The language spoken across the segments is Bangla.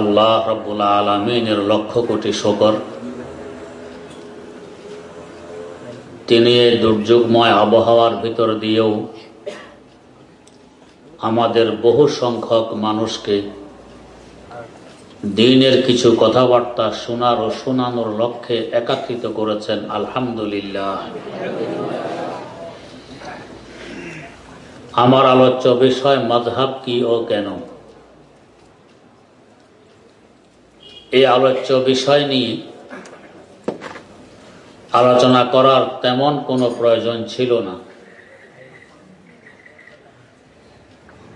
আল্লাহ রব্বুল আলমিনের লক্ষ কোটি শকর। তিনি এই দুর্যোগময় আবহাওয়ার ভিতর দিয়েও আমাদের বহু সংখ্যক মানুষকে দিনের কিছু কথাবার্তা শোনার ও শোনানোর লক্ষ্যে একাত্রিত করেছেন। আলহামদুলিল্লাহ। আমার আলোচ্য বিষয় মজহাব কি ও কেন? এই আলোচ্য বিষয় নিয়ে আলোচনা করার তেমন কোনো প্রয়োজন ছিল না।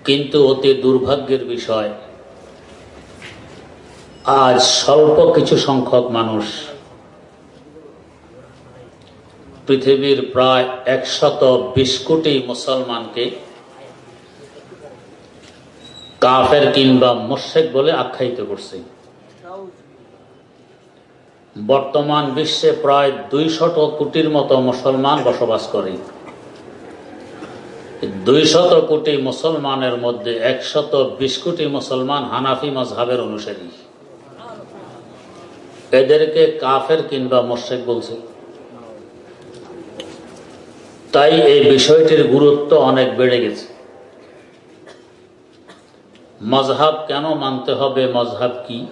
কিন্তু অতি দুর্ভাগ্যের বিষয়, আজ স্বল্প কিছু সংখ্যক মানুষ পৃথিবীর প্রায় একশত বিশ কোটি মুসলমানকে কাফের কিংবা মোশেক বলে আখ্যায়িত করছে। বর্তমান বিশ্বে প্রায় দুইশত কোটির মতো মুসলমান বসবাস করে। দুইশত কোটি মুসলমানের মধ্যে একশত বিশ কোটি মুসলমান হানাফি মজহাবের অনুসারী। এদেরকে কাফের কিংবা মোশেক বলছে। তাই এই বিষয়টির গুরুত্ব অনেক বেড়ে গেছে। মজহাব কেন মানতে হবে? মজহাব কি?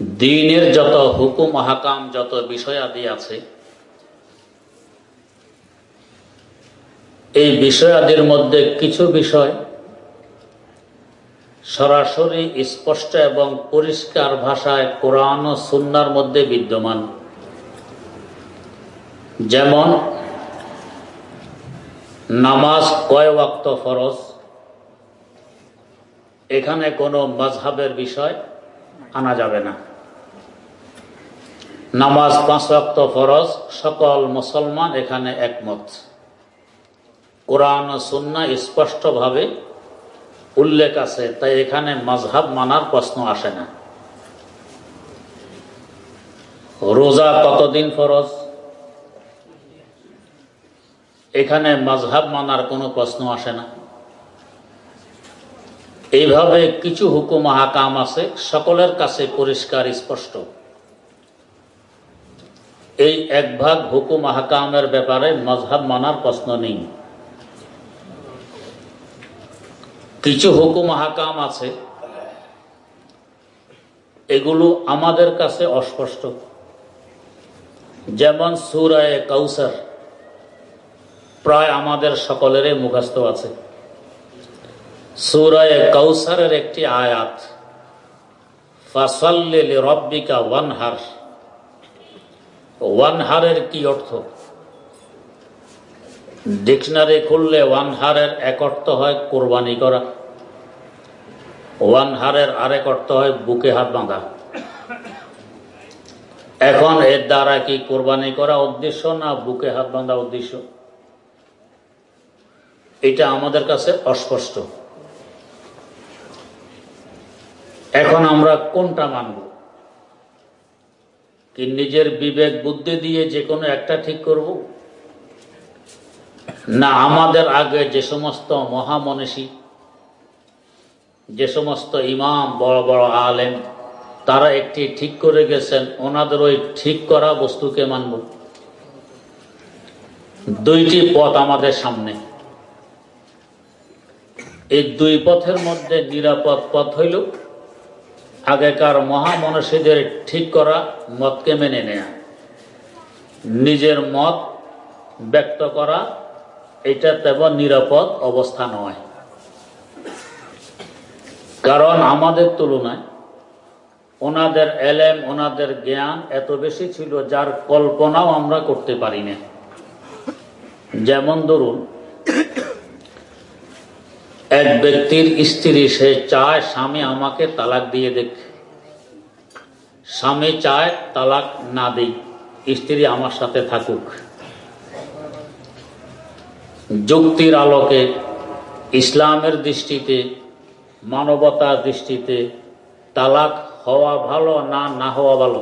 দিনের যত হুকুম হাকাম যত বিষয়াদি আছে, এই বিষয়াদির মধ্যে কিছু বিষয় সরাসরি স্পষ্ট এবং পরিষ্কার ভাষায় কোরআন ও সুন্নার মধ্যে বিদ্যমান। যেমন, নামাজ কয় ওয়াক্ত ফরজ? এখানে কোনো মজহাবের বিষয় আনা যাবে না। নামাজ পাঁচ ওয়াক্ত ফরজ, সকল মুসলমান এখানে একমত। কোরআন সুন্না স্পষ্টভাবে উল্লেখ আছে, তাই এখানে মজহাব মানার প্রশ্ন আসে না। রোজা কতদিন ফরজ? এখানে মজহাব মানার কোনো প্রশ্ন আসে না। এইভাবে কিছু হুকুম হাকাম আছে, সকলের কাছে পরিষ্কার, স্পষ্ট। এই এক ভাগ হুকুম হাকামের ব্যাপারে মজহাব মানার প্রশ্ন নেই। কিছু হুকুম হাকাম আছে, এগুলো আমাদের কাছে অস্পষ্ট। যেমন সুরায় কৌসার প্রায় আমাদের সকলেরই মুখস্থ আছে। সুরায় কৌসারের একটি আয়াত ফাসল্লিল রব্বিকা ওয়ানহার। ওয়ানহারের কি অর্থ? ডিকশনারি খুললে ওয়ানহারের এক অর্থ হয় কোরবানি করা, ওয়ানহারের আরেক অর্থ হয় বুকে হাত বাঁধা। এখন এর দ্বারা কি কোরবানি করা উদ্দেশ্য না বুকে হাত বাঁধা উদ্দেশ্য? এটা আমাদের কাছে অস্পষ্ট। এখন আমরা কোনটা মানব? কি নিজের বিবেক বুদ্ধি দিয়ে যে কোনো একটা ঠিক করব? না, আমাদের আগে যে সমস্ত মহামনীষী, যে সমস্ত ইমাম, বড় বড় আলেম, তারা একটি ঠিক করে গেছেন, ওনাদের ওই ঠিক করা বস্তুকে মানব। দুইটি পথ আমাদের সামনে। এই দুই পথের মধ্যে নিরাপদ পথ হইল আগেকার মহামনসীদের ঠিক করা মতকে মেনে নেয়া। নিজের মত ব্যক্ত করা, এটা তেমন নিরাপদ অবস্থা নয়। কারণ আমাদের তুলনায় ওনাদের এলেম, ওনাদের জ্ঞান এত বেশি ছিল যার কল্পনাও আমরা করতে পারি না। যেমন ধরুন এক ব্যক্তির স্ত্রী, সে চায় স্বামী আমাকে তালাক দিয়ে দেখ স্বামী চায় তালাক না দিই স্ত্রী আমার সাথে থাকুক। যুক্তির আলোকে, ইসলামের দৃষ্টিতে, মানবতার দৃষ্টিতে, তালাক হওয়া ভালো না না হওয়া ভালো?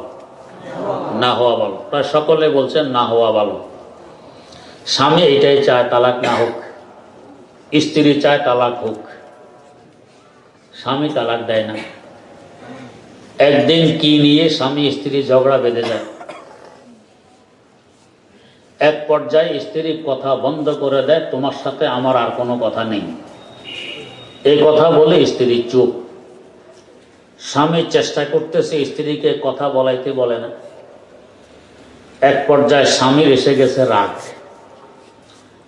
না হওয়া ভালো। প্রায় সকলে বলছেন না হওয়া ভালো। স্বামী এটাই চায়, তালাক না হোক। স্ত্রী চায় তালাক হোক, স্বামী তালাক দেয় না। একদিন কি নিয়ে স্বামী স্ত্রী ঝগড়া বেঁধে যায়? এক পর্যায়ে স্ত্রী কথা বন্ধ করে দেয়, তোমার সাথে আমার আর কোনো কথা নেই। এই কথা বলে স্ত্রী চুপ। স্বামী চেষ্টা করতেছে স্ত্রীকে কথা বলাইতে বলে না। এক পর্যায়ে স্বামীর এসে গেছে রাগ।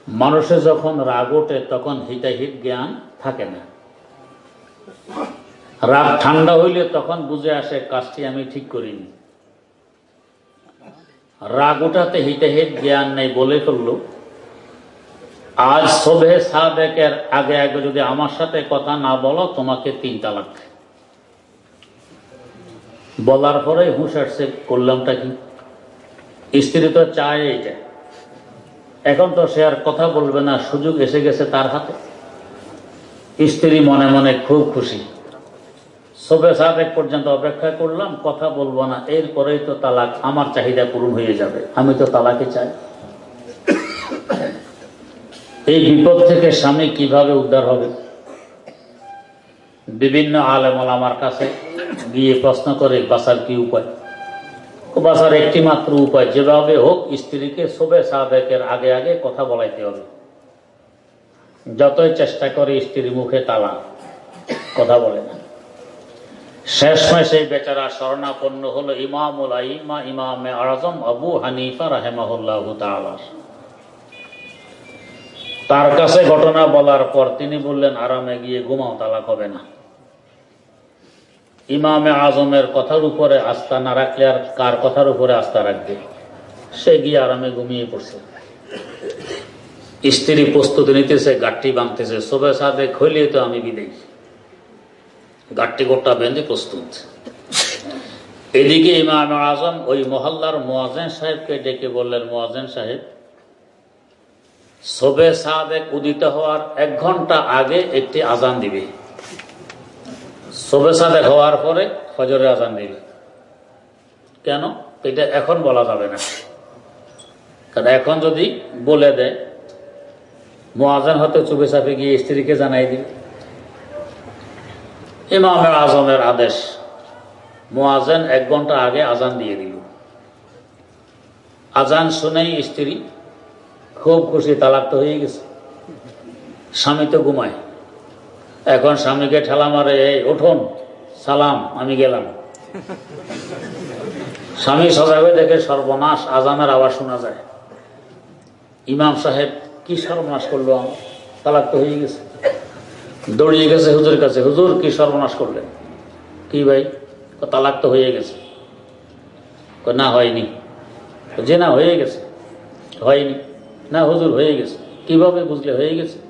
মানুষের যখন রাগ ওঠে, তখন হিতাহিত জ্ঞান থাকে না। রাগ ঠান্ডা হইলে তখন বুঝে আসে, কাজটি আমি ঠিক করিনি। রাগ ওঠাতে হিতাহিত জ্ঞান নেই বলে ফেলল। আজ সবে সাদেকের আগে আগে যদি আমার সাথে কথা না বলো, তোমাকে তিন তালাক। বলার পরে হুঁশ আসছে, করলামটা কি? স্ত্রী তো চায় এইটা। এখন তো সে আর কথা বলবে না, সুযোগ এসে গেছে তার হাতে। স্ত্রী মনে মনে খুব খুশি। সবে সাদেক পর্যন্ত অপেক্ষা করলাম, কথা বলব না, এরপরেই তো তালাক, আমার চাহিদা পূরণ হয়ে যাবে, আমি তো তালাকে চাই। এই বিপদ থেকে স্বামী কীভাবে উদ্ধার হবে? বিভিন্ন আলেমল আমার কাছে গিয়ে প্রশ্ন করে বাসার কি উপায়? বাসার একটি মাত্র উপায়, যেভাবে হোক স্ত্রীকে শোবে সাবেকের আগে আগে কথা বলাইতে হবে। যতই চেষ্টা করে স্ত্রীর মুখে তালা, কথা বলে না। শেষমেশ এই বেচারা শরণাপন্ন হলো ইমামুল আইমা, ইমামে আজম আবু হানিফা রাহেমাহুল্লাহ তাআলা তার কাছে ঘটনা বলার পর তিনি বললেন, আরামে গিয়ে ঘুমাও, তালাক হবে না। ইমামে আজমের কথার উপরে আস্থা না রাখলে আর কার কথার উপরে আস্থা রাখবে? সে গিয়ে আরামে ঘুমিয়ে পড়ছে। স্ত্রী প্রস্তুতি নিতেছে গাঠটি বাঁধতেছে, সবে সাথে খইলে তো আমি বিদেই গাঠটি গোটা বেঁধে প্রস্তুত। এদিকে ইমাম আজম ওই মহল্লার মোয়াজেন সাহেবকে ডেকে বললেন মোয়াজেন সাহেব, সবে সাদেক উদিত হওয়ার এক ঘণ্টা আগে একটি আজান দিবে। সবে সাদেক হওয়ার পরে ফজরের আজান দিবে। কেন? এটা এখন বলা যাবে না। কারণ এখন যদি বলে দেয় মহাজান হতে চুপে চাপে গিয়ে স্ত্রীকে জানাই দিবে। ইমামের আজমের আদেশ মোয়াজেন এক ঘণ্টা আগে আজান দিয়ে দিল। আজান শুনেই স্ত্রী খুব খুশি, তালাক তো হয়ে গেছে। স্বামী তো ঘুমায়। এখন স্বামীকে ঠেলা মারে, এই, উঠুন, সালাম, আমি গেলাম। স্বামী সজাবে দেখে সর্বনাশ আজানের আওয়াজ শোনা যায়। ইমাম সাহেব, কি সর্বনাশ করল তালাক তো হয়ে গেছে। দৌড়িয়ে গেছে হুজুর কাছে। হুজুর, কি সর্বনাশ করলেন? কি ভাই? তালাক তো হয়ে গেছে। না, হয়নি। যে না হয়ে গেছে। হয়নি। না, হুজুর হয়ে গেছে। কীভাবে বুঝলে হয়ে গেছে?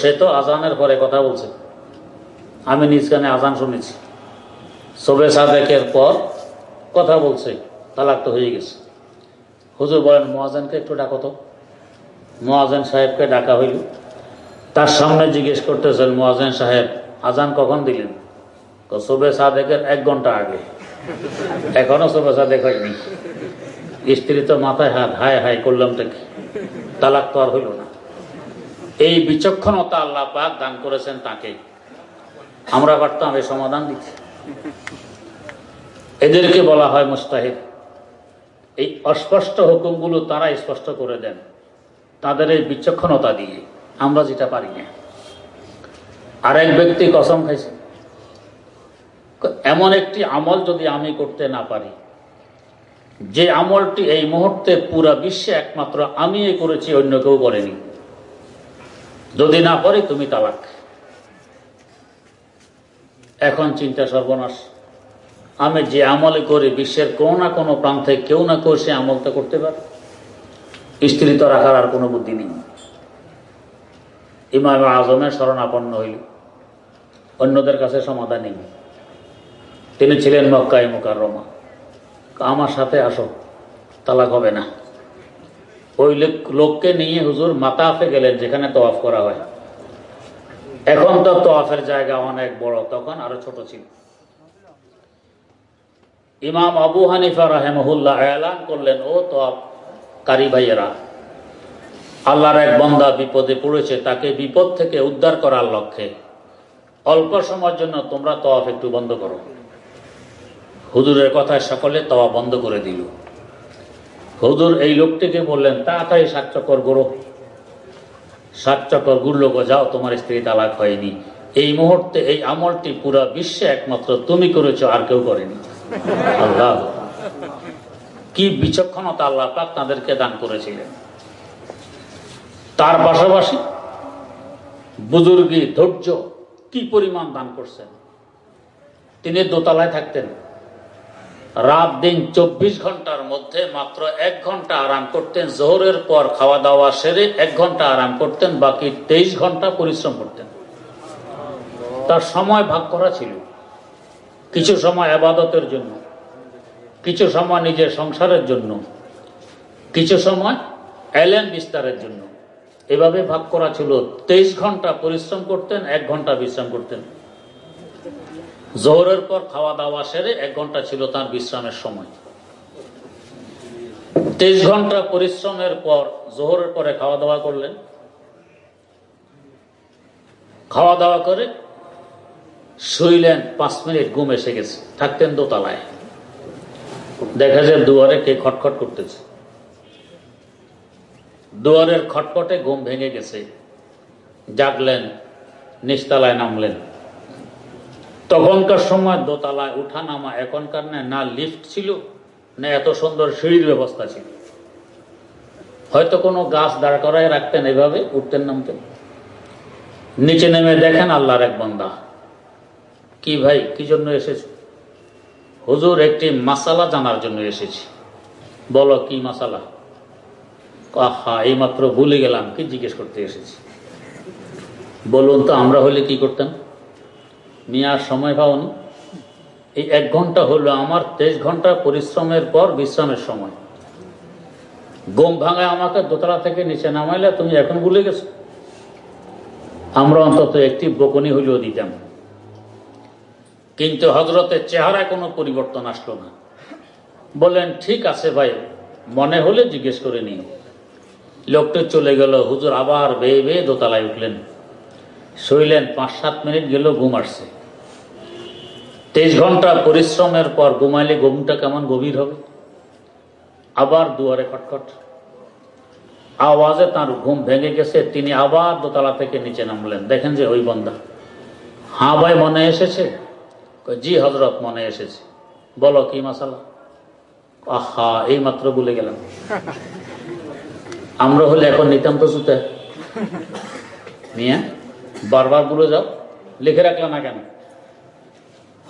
সে তো আজানের পরে কথা বলছে। আমি নিজ কানে আজান শুনেছি। সবে সাদেকের পর কথা বলছে, তালাক তো হয়ে গেছে। হুজুর বলেন মহাজানকে একটু ডাকো তো। মহাজান সাহেবকে ডাকা হইল। তার সামনে জিজ্ঞেস করতেছেন মহাজান সাহেব, আজান কখন দিলেন? সবে সাদেকের এক ঘণ্টা আগে। এখনও সবে সাদেক হয়নি। স্ত্রী তো মাথায় হাত হায় হায় করলাম তো কি তালাক তো আর হইল না। এই বিচক্ষণতা আল্লাহ পাক দান করেছেন তাকে। আমরা পারতাম এই সমাধান দিচ্ছি এদেরকে বলা হয় মুস্তাহিদ। এই অস্পষ্ট হুকুমগুলো তারা স্পষ্ট করে দেন। তাদের এই বিচক্ষণতা দিয়ে আমরা যেটা পারি না। আরেক ব্যক্তি কসম খাইছে। এমন একটি আমল যদি আমি করতে না পারি, যে আমলটি এই মুহূর্তে পুরা বিশ্বে একমাত্র আমি করেছি, অন্য কেউ করেনি যদি না পারি তুমি তালাক। এখন চিন্তা সর্বনাশ। আমি যে আমলে করি, বিশ্বের কোনো না কোনো প্রান্তে কেউ না কেউ সে আমলটা করতে পারে। স্ত্রী তো রাখার আর কোনো বুদ্ধি নেই। ইমাম আজমের শরণাপন্ন হইল। অন্যদের কাছে সমাধান নেই। তিনি ছিলেন মক্কাই মুকার রমা আমার সাথে আসো, তালাক হবে না। ওই লোককে নিয়ে হুজুর মাতাফে গেলেন, যেখানে তোয়াফ করা হয়। এখন তো তোয়াফের জায়গা অনেক বড়, তখন আরও ছোট ছিল। ইমাম আবু হানিফা রাহেমহুল্লাহ এলান করলেন, ও তোয়াফ কারি ভাইয়েরা, আল্লাহর এক বন্দা বিপদে পড়েছে, তাকে বিপদ থেকে উদ্ধার করার লক্ষ্যে। অল্প সময়ের জন্য তোমরা তওয়াফ একটু বন্ধ করো। হুজুরের কথায় সকলে তওয়া বন্ধ করে দিল। হুজুর, এই লোকটিকে বললেন তাড়াতাড়ি সাত চক্কর গড়ো সাত চক্কর গুড়লো যাও, তোমার স্ত্রী তালাক হয়নি। এই মুহূর্তে, এই আমলটি পুরো বিশ্বে একমাত্র তুমি করেছ, আর কেউ করেনি। আল্লাহ। কি বিচক্ষণতা আল্লাহ পাক তাদেরকে দান করেছিলেন। তার পাশাপাশি বুজুর্গি ধৈর্য কি পরিমাণ দান করছেন? তিনি দোতলায় থাকতেন। রাত দিন চব্বিশ ঘণ্টার মধ্যে মাত্র এক ঘণ্টা আরাম করতেন, জোহরের পর খাওয়া দাওয়া সেরে এক ঘণ্টা আরাম করতেন, বাকি তেইশ ঘণ্টা পরিশ্রম করতেন। তার সময় ভাগ করা ছিল। কিছু সময় আবাদতের জন্য, কিছু সময় নিজের সংসারের জন্য, কিছু সময় অ্যালেন বিস্তারের জন্য। এভাবে ভাগ করা ছিল। তেইশ ঘণ্টা পরিশ্রম করতেন, এক ঘণ্টা বিশ্রাম করতেন। জোহরের পর খাওয়া দাওয়া সেরে এক ঘণ্টা ছিল তার বিশ্রামের সময়। তেইশ ঘণ্টা পরিশ্রমের পর জোহরের পরে খাওয়া দাওয়া করলেন। খাওয়া দাওয়া করে শুইলেন, পাঁচ মিনিট ঘুম এসে গেছে, থাকতেন দোতলায়। দেখা যায় দুয়ারে কে খটখট করতেছে। দুয়ারের খটখটে ঘুম ভেঙে গেছে। জাগলেন নিচতলায় নামলেন। তখনকার সময় দোতলায় উঠা নামা এখনকার না লিফট ছিল, না এত সুন্দর সিঁড়ির ব্যবস্থা ছিল। হয়তো কোনো গাছ দাঁড় করায় রাখতেন এভাবে, উঠতেন নামতেন। নিচে নেমে দেখেন আল্লাহর এক বন্দা। কি ভাই, কি জন্য এসেছে? হুজুর, একটি মাসালা জানার জন্য এসেছি। বলো, কি মাসালা? আহা, এইমাত্র ভুলে গেলাম, কি জিজ্ঞেস করতে এসেছি? বলুন তো, আমরা হলে কি করতাম? মিয়ার সময় পাওনি। এই এক ঘণ্টা হলো আমার তেইশ ঘণ্টা পরিশ্রমের পর বিশ্রামের সময়। গম ভাঙায় আমাকে দোতলা থেকে নিচে নামাইলে তুমি এখন ভুলে গেছো। আমরা অন্তত একটি বকনি হইলেও দিতাম। কিন্তু হজরতের চেহারায় কোনো পরিবর্তন আসলো না। বললেন, ঠিক আছে ভাই, মনে হলে জিজ্ঞেস করে নিও। লোকটা চলে গেল, হুজুর আবার বেয়ে বেয়ে দোতলায় উঠলেন। শুইলেন, পাঁচ সাত মিনিট গেল ঘুম আসছে। তেইশ ঘণ্টা পরিশ্রমের পর ঘুমাইলে ঘুমটা কেমন গভীর হবে? আবার দুয়ারে খটখট। আওয়াজে তার ঘুম ভেঙে গেছে, তিনি আবার দোতলা থেকে নিচে নামলেন। দেখেন যে ওই বন্দা। হা ভাই, মনে এসেছে? জি হজরত মনে এসেছে। বলো, কি মাসালা? আহা, এই মাত্র ভুলে গেলাম। আমরা হলে এখন নিতাম তো সুতে। নিয়ে বারবার ভুলে যাও। লিখে রাখলাম না কেন?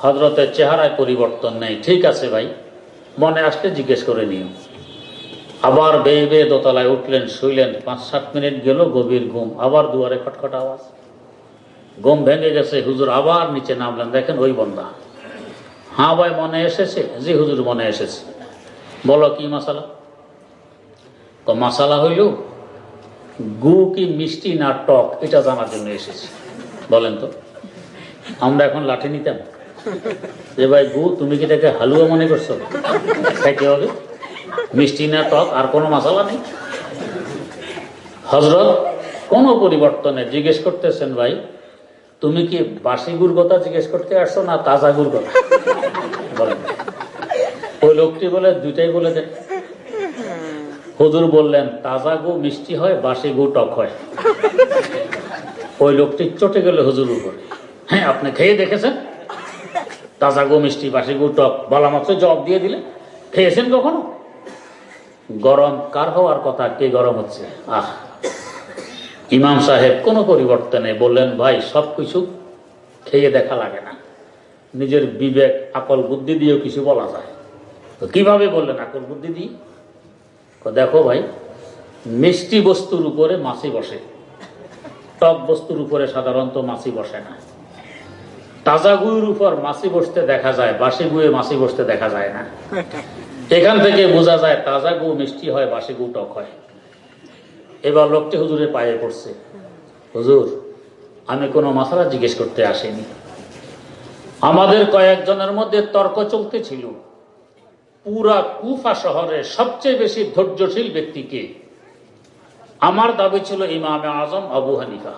হজরতের চেহারায় পরিবর্তন নেই। ঠিক আছে ভাই, মনে আসলে জিজ্ঞেস করে নিও। আবার বেয়ে বেয়ে দোতলায় উঠলেন, শুইলেন পাঁচ সাত মিনিট গেল, গভীর ঘুম, আবার দুয়ারে খটখট আওয়াজ। ঘুম ভেঙে গেছে, হুজুর আবার নিচে নামলেন, দেখেন ওই বন্দা। হ্যাঁ ভাই, মনে এসেছে? জি হুজুর, মনে এসেছে। বলো, কি মশালা তো মশালা হইল, গু কি মিষ্টি না টক, এটা জানার জন্য এসেছে। বলেন তো। আমরা এখন লাঠি নিতাম? যে ভাই গু তুমি কি এটাকে হালুয়া মনে করছ? খাইতে হবে। মিষ্টি না টক, আর কোনো মশালা নেই। হজরত, কোনো পরিবর্তনে জিজ্ঞেস করতেছেন ভাই, তুমি কি বাসি গুড় কথা জিজ্ঞেস করতে আসছো না তাজা গুড় কথা? বলেন। ওই লোকটি বলে, দুইটাই বলে দেন। হুজুর বললেন, তাজা গু মিষ্টি হয়, বাসি গু টক হয়। ওই লোকটি চটে গেল হুজুর উপরে। হ্যাঁ আপনি খেয়ে দেখেছেন? তাজা গু মিষ্টি বাসি গু টক। বলা মাত্র জবাব দিয়ে দিলে। খেয়েছেন কখনো? গরম কার হওয়ার কথা? কে গরম হচ্ছে? আহ। ইমাম সাহেব কোনো পরিবর্তনে বললেন, ভাই সবকিছু খেয়ে দেখা লাগে না। নিজের বিবেক, আকল বুদ্ধি দিয়েও কিছু বলা যায়। তো কীভাবে বললেন আকল বুদ্ধি তো দেখো ভাই, মিষ্টি বস্তুর উপরে মাছি বসে। টক বস্তুর উপরে সাধারণত মাছি বসে না। তাজা গুয়ের উপর মাছি বসতে দেখা যায়, বাসি গুয়ে মাছি বসতে দেখা যায় না। এখান থেকে বোঝা যায়, তাজা গু মিষ্টি হয়, বাসি গু টক হয়। এবার লোকটি হুজুরের পায়ে পড়ছে। হুজুর, আমি কোনো মশলা জিজ্ঞেস করতে আসিনি। আমাদের কয়েকজনের মধ্যে তর্ক চলতেছিল। পুরা কুফা শহরের সবচেয়ে বেশি ধৈর্যশীল ব্যক্তিকে আমার দাবি ছিল ইমামে আজম আবু হানিফা।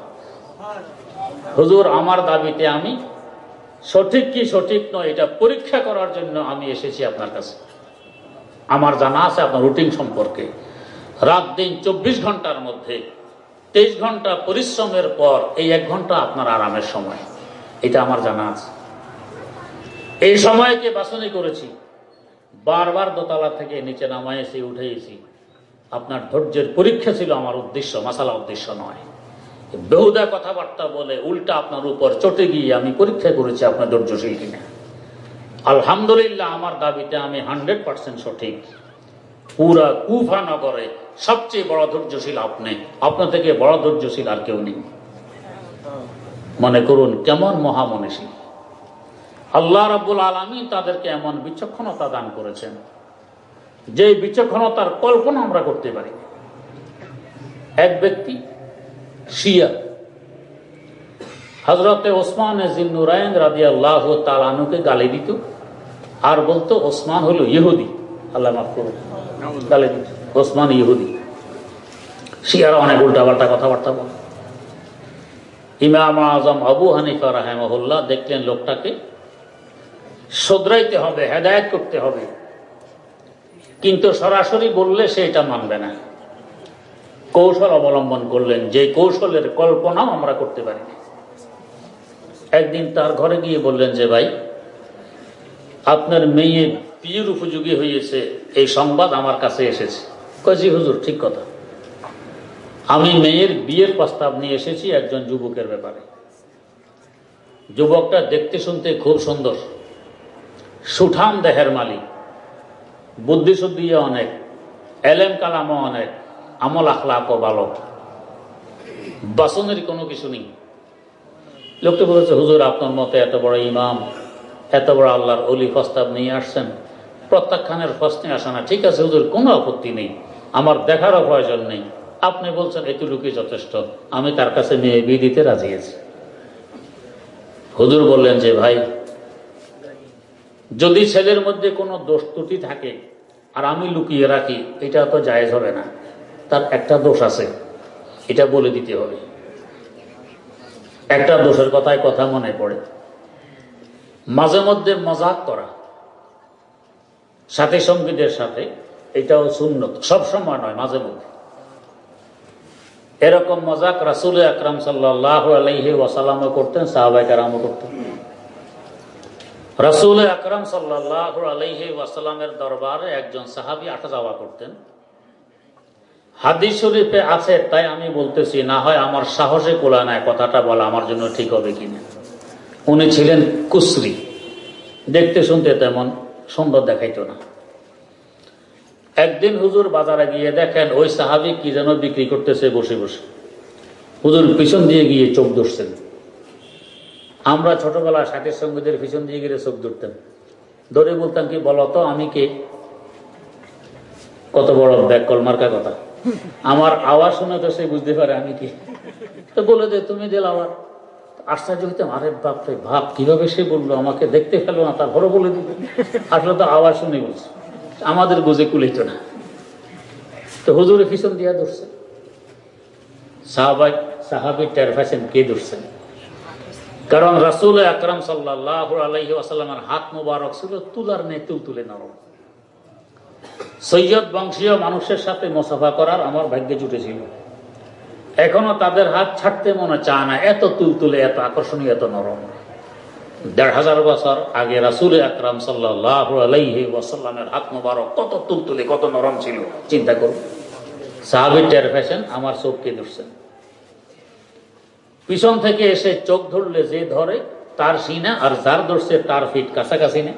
হুজুর, আমার দাবিতে আমি সঠিক কি সঠিক নয়, এটা পরীক্ষা করার জন্য আমি এসেছি আপনার কাছে। আমার জানা আছে আপনার রুটিন সম্পর্কে। রাত দিন চব্বিশ ঘণ্টার মধ্যে তেইশ ঘণ্টা পরিশ্রমের পর এই এক ঘণ্টা আপনার আরামের সময়। এটা আমার জানা আছে। এই সময়কে বাছনি করেছি। বারবার দোতলা থেকে নিচে এসে উঠেছি আপনার ধৈর্যের পরীক্ষা ছিল, আমার উদ্দেশ্য, মাসালা উদ্দেশ্য নয়। বেহুদা কথাবার্তা বলে উল্টা আপনার উপর চটে গিয়ে আমি পরীক্ষা করেছি আপনার ধৈর্যশীল কিনা। আলহামদুলিল্লাহ, আমার দাবিতে আমি হান্ড্রেড পার্সেন্ট সঠিক। পুরা কুফা নগরে সবচেয়ে বড় ধৈর্যশীল আপনি। আপনার থেকে বড় ধৈর্যশীল আর কেউ নেই। মনে করুন, কেমন মহামনীষী। আল্লাহ রাবুল আলমী তাদেরকে এমন বিচক্ষণতা দান করেছেন, যে বিচক্ষণতার কল্পনা আমরা করতে পারি। এক ব্যক্তি শিয়া। হজরতে ওসমান জিন্নুরায়ন রাজি আল্লাহ তালানুকে গালি দিত। আর বলতো, ওসমান হলো ইহুদি। আল্লাহ মাফ করুন। গালি দিত। ওসমান ইহুদি। শিয়ারা অনেক উল্টাপাল্টা কথাবার্তা বল। ইমাম আজম আবু হানিফা রাহেমহল্লা দেখলেন লোকটাকে, শোধরাইতে হবে, হেদায়ত করতে হবে। কিন্তু সরাসরি বললে সে এটা মানবে না। কৌশল অবলম্বন করলেন, যে কৌশলের কল্পনাও আমরা করতে পারি। একদিন তার ঘরে গিয়ে বললেন যে, ভাই, আপনার মেয়ে বিয়ের উপযোগী হয়েছে, এই সংবাদ আমার কাছে এসেছে। কাজী হুজুর, ঠিক কথা। আমি মেয়ের বিয়ের প্রস্তাব নিয়ে এসেছি একজন যুবকের ব্যাপারে। যুবকটা দেখতে শুনতে খুব সুন্দর। সুঠাম দেহের মালিক। বুদ্ধি শুদ্ধি অনেক। এলেম কালামও অনেক। আমল আখলাকও ভালো। বাসনের কোনো কিছু নেই। লোকটা বলেছে, হুজুর, আপনার মতে এত বড় ইমাম, এত বড় আল্লাহর অলি প্রস্তাব নিয়ে আসছেন। প্রত্যাখ্যানের প্রশ্নে আসে না। ঠিক আছে, হুজুর, কোনো আপত্তি নেই। আমার দেখারও প্রয়োজন নেই। আপনি বলছেন এতটুকুই যথেষ্ট। আমি তার কাছে মেয়ে বিয়ে দিতে রাজি আছি। হুজুর বললেন যে, ভাই, যদি ছেলের মধ্যে কোনো দোষ ত্রুটি থাকে, আর আমি লুকিয়ে রাখি, এটা তো জায়েজ হবে না। তার একটা দোষ আছে, এটা বলে দিতে হবে। একটা দোষের কথায় কথা মনে পড়ে। মাঝে মধ্যে মজাক করা, সাথে সঙ্গীতের সাথে, এটাও শূন্য সব সময় নয়, মাঝে মধ্যে। এরকম মজাক রাসুল আকরাম সাল্লাহ আলহি ওয়াসালামও করতেন সাহাবাই কারামও করতেন। রাসুল আকরাম সাল্লাহ আলহি ওয়াসালামের দরবারে একজন সাহাবি আটা যাওয়া করতেন। হাদিস শরীফে আছে, তাই আমি বলতেছি, না হয় আমার সাহসে কোলা নেয় কথাটা বলা আমার জন্য ঠিক হবে কিনা। উনি ছিলেন কুসরি। দেখতে শুনতে তেমন সুন্দর দেখাইতো না। একদিন হুজুর বাজারে গিয়ে দেখেন, ওই সাহাবি কি যেন বিক্রি করতেছে বসে বসে। হুজুর পিছন দিয়ে গিয়ে চোখ ধরছেন। আমরা ছোটবেলা ষাটের সঙ্গীদের পিছন দিয়ে গিয়ে চোখ ধরতাম। ধরে বলতাম কি বলতো আমি কে? কত বড় ব্যাগ কলমার্কা কথা। আমার আওয়াজ শুনে তো সে বুঝতে পারে আমি কি। তো বলে দে, তুমি দিল আবার আশ্চর্য হইতাম আরে বাপরে ভাব কীভাবে সে বলল? আমাকে দেখতে পেল না তারপরে বলে দিবে। আসলে তো আওয়াজ শুনে বলছে। আমাদের বুঝে কুলিত না। তো হুজুরে পিছন দিয়া ধরছে। সাহাবাই সাহাবি টের পাইছেন কে ধরছেন কারণ রাসুল আকরাম সাল্লাহ আলহি আসাল্লামের হাত মোবারক ছিল, তুলার নেই তুল তুলে নরম সৈয়দ বংশীয় মানুষের সাথে মোসাফা করার আমার ভাগ্যে জুটেছিল এখনও তাদের হাত ছাড়তে মনে চায় না, এত তুলতুলে, এত আকর্ষণীয়, এত নরম। দেড় হাজার বছর আগে রাসুল আকরাম সাল্লাহ আলাইহি ওয়াসাল্লামের হাত মোবারক কত তুলতুলে, কত নরম ছিল, চিন্তা করুন। সাহাবির টের ফ্যাশন আমার চোখকে ধরছেন। পিছন থেকে এসে চোখ ধরলে যে ধরে, তার সিনা আর যার ধরছে, তার ফিট কাছাকাছি নেই।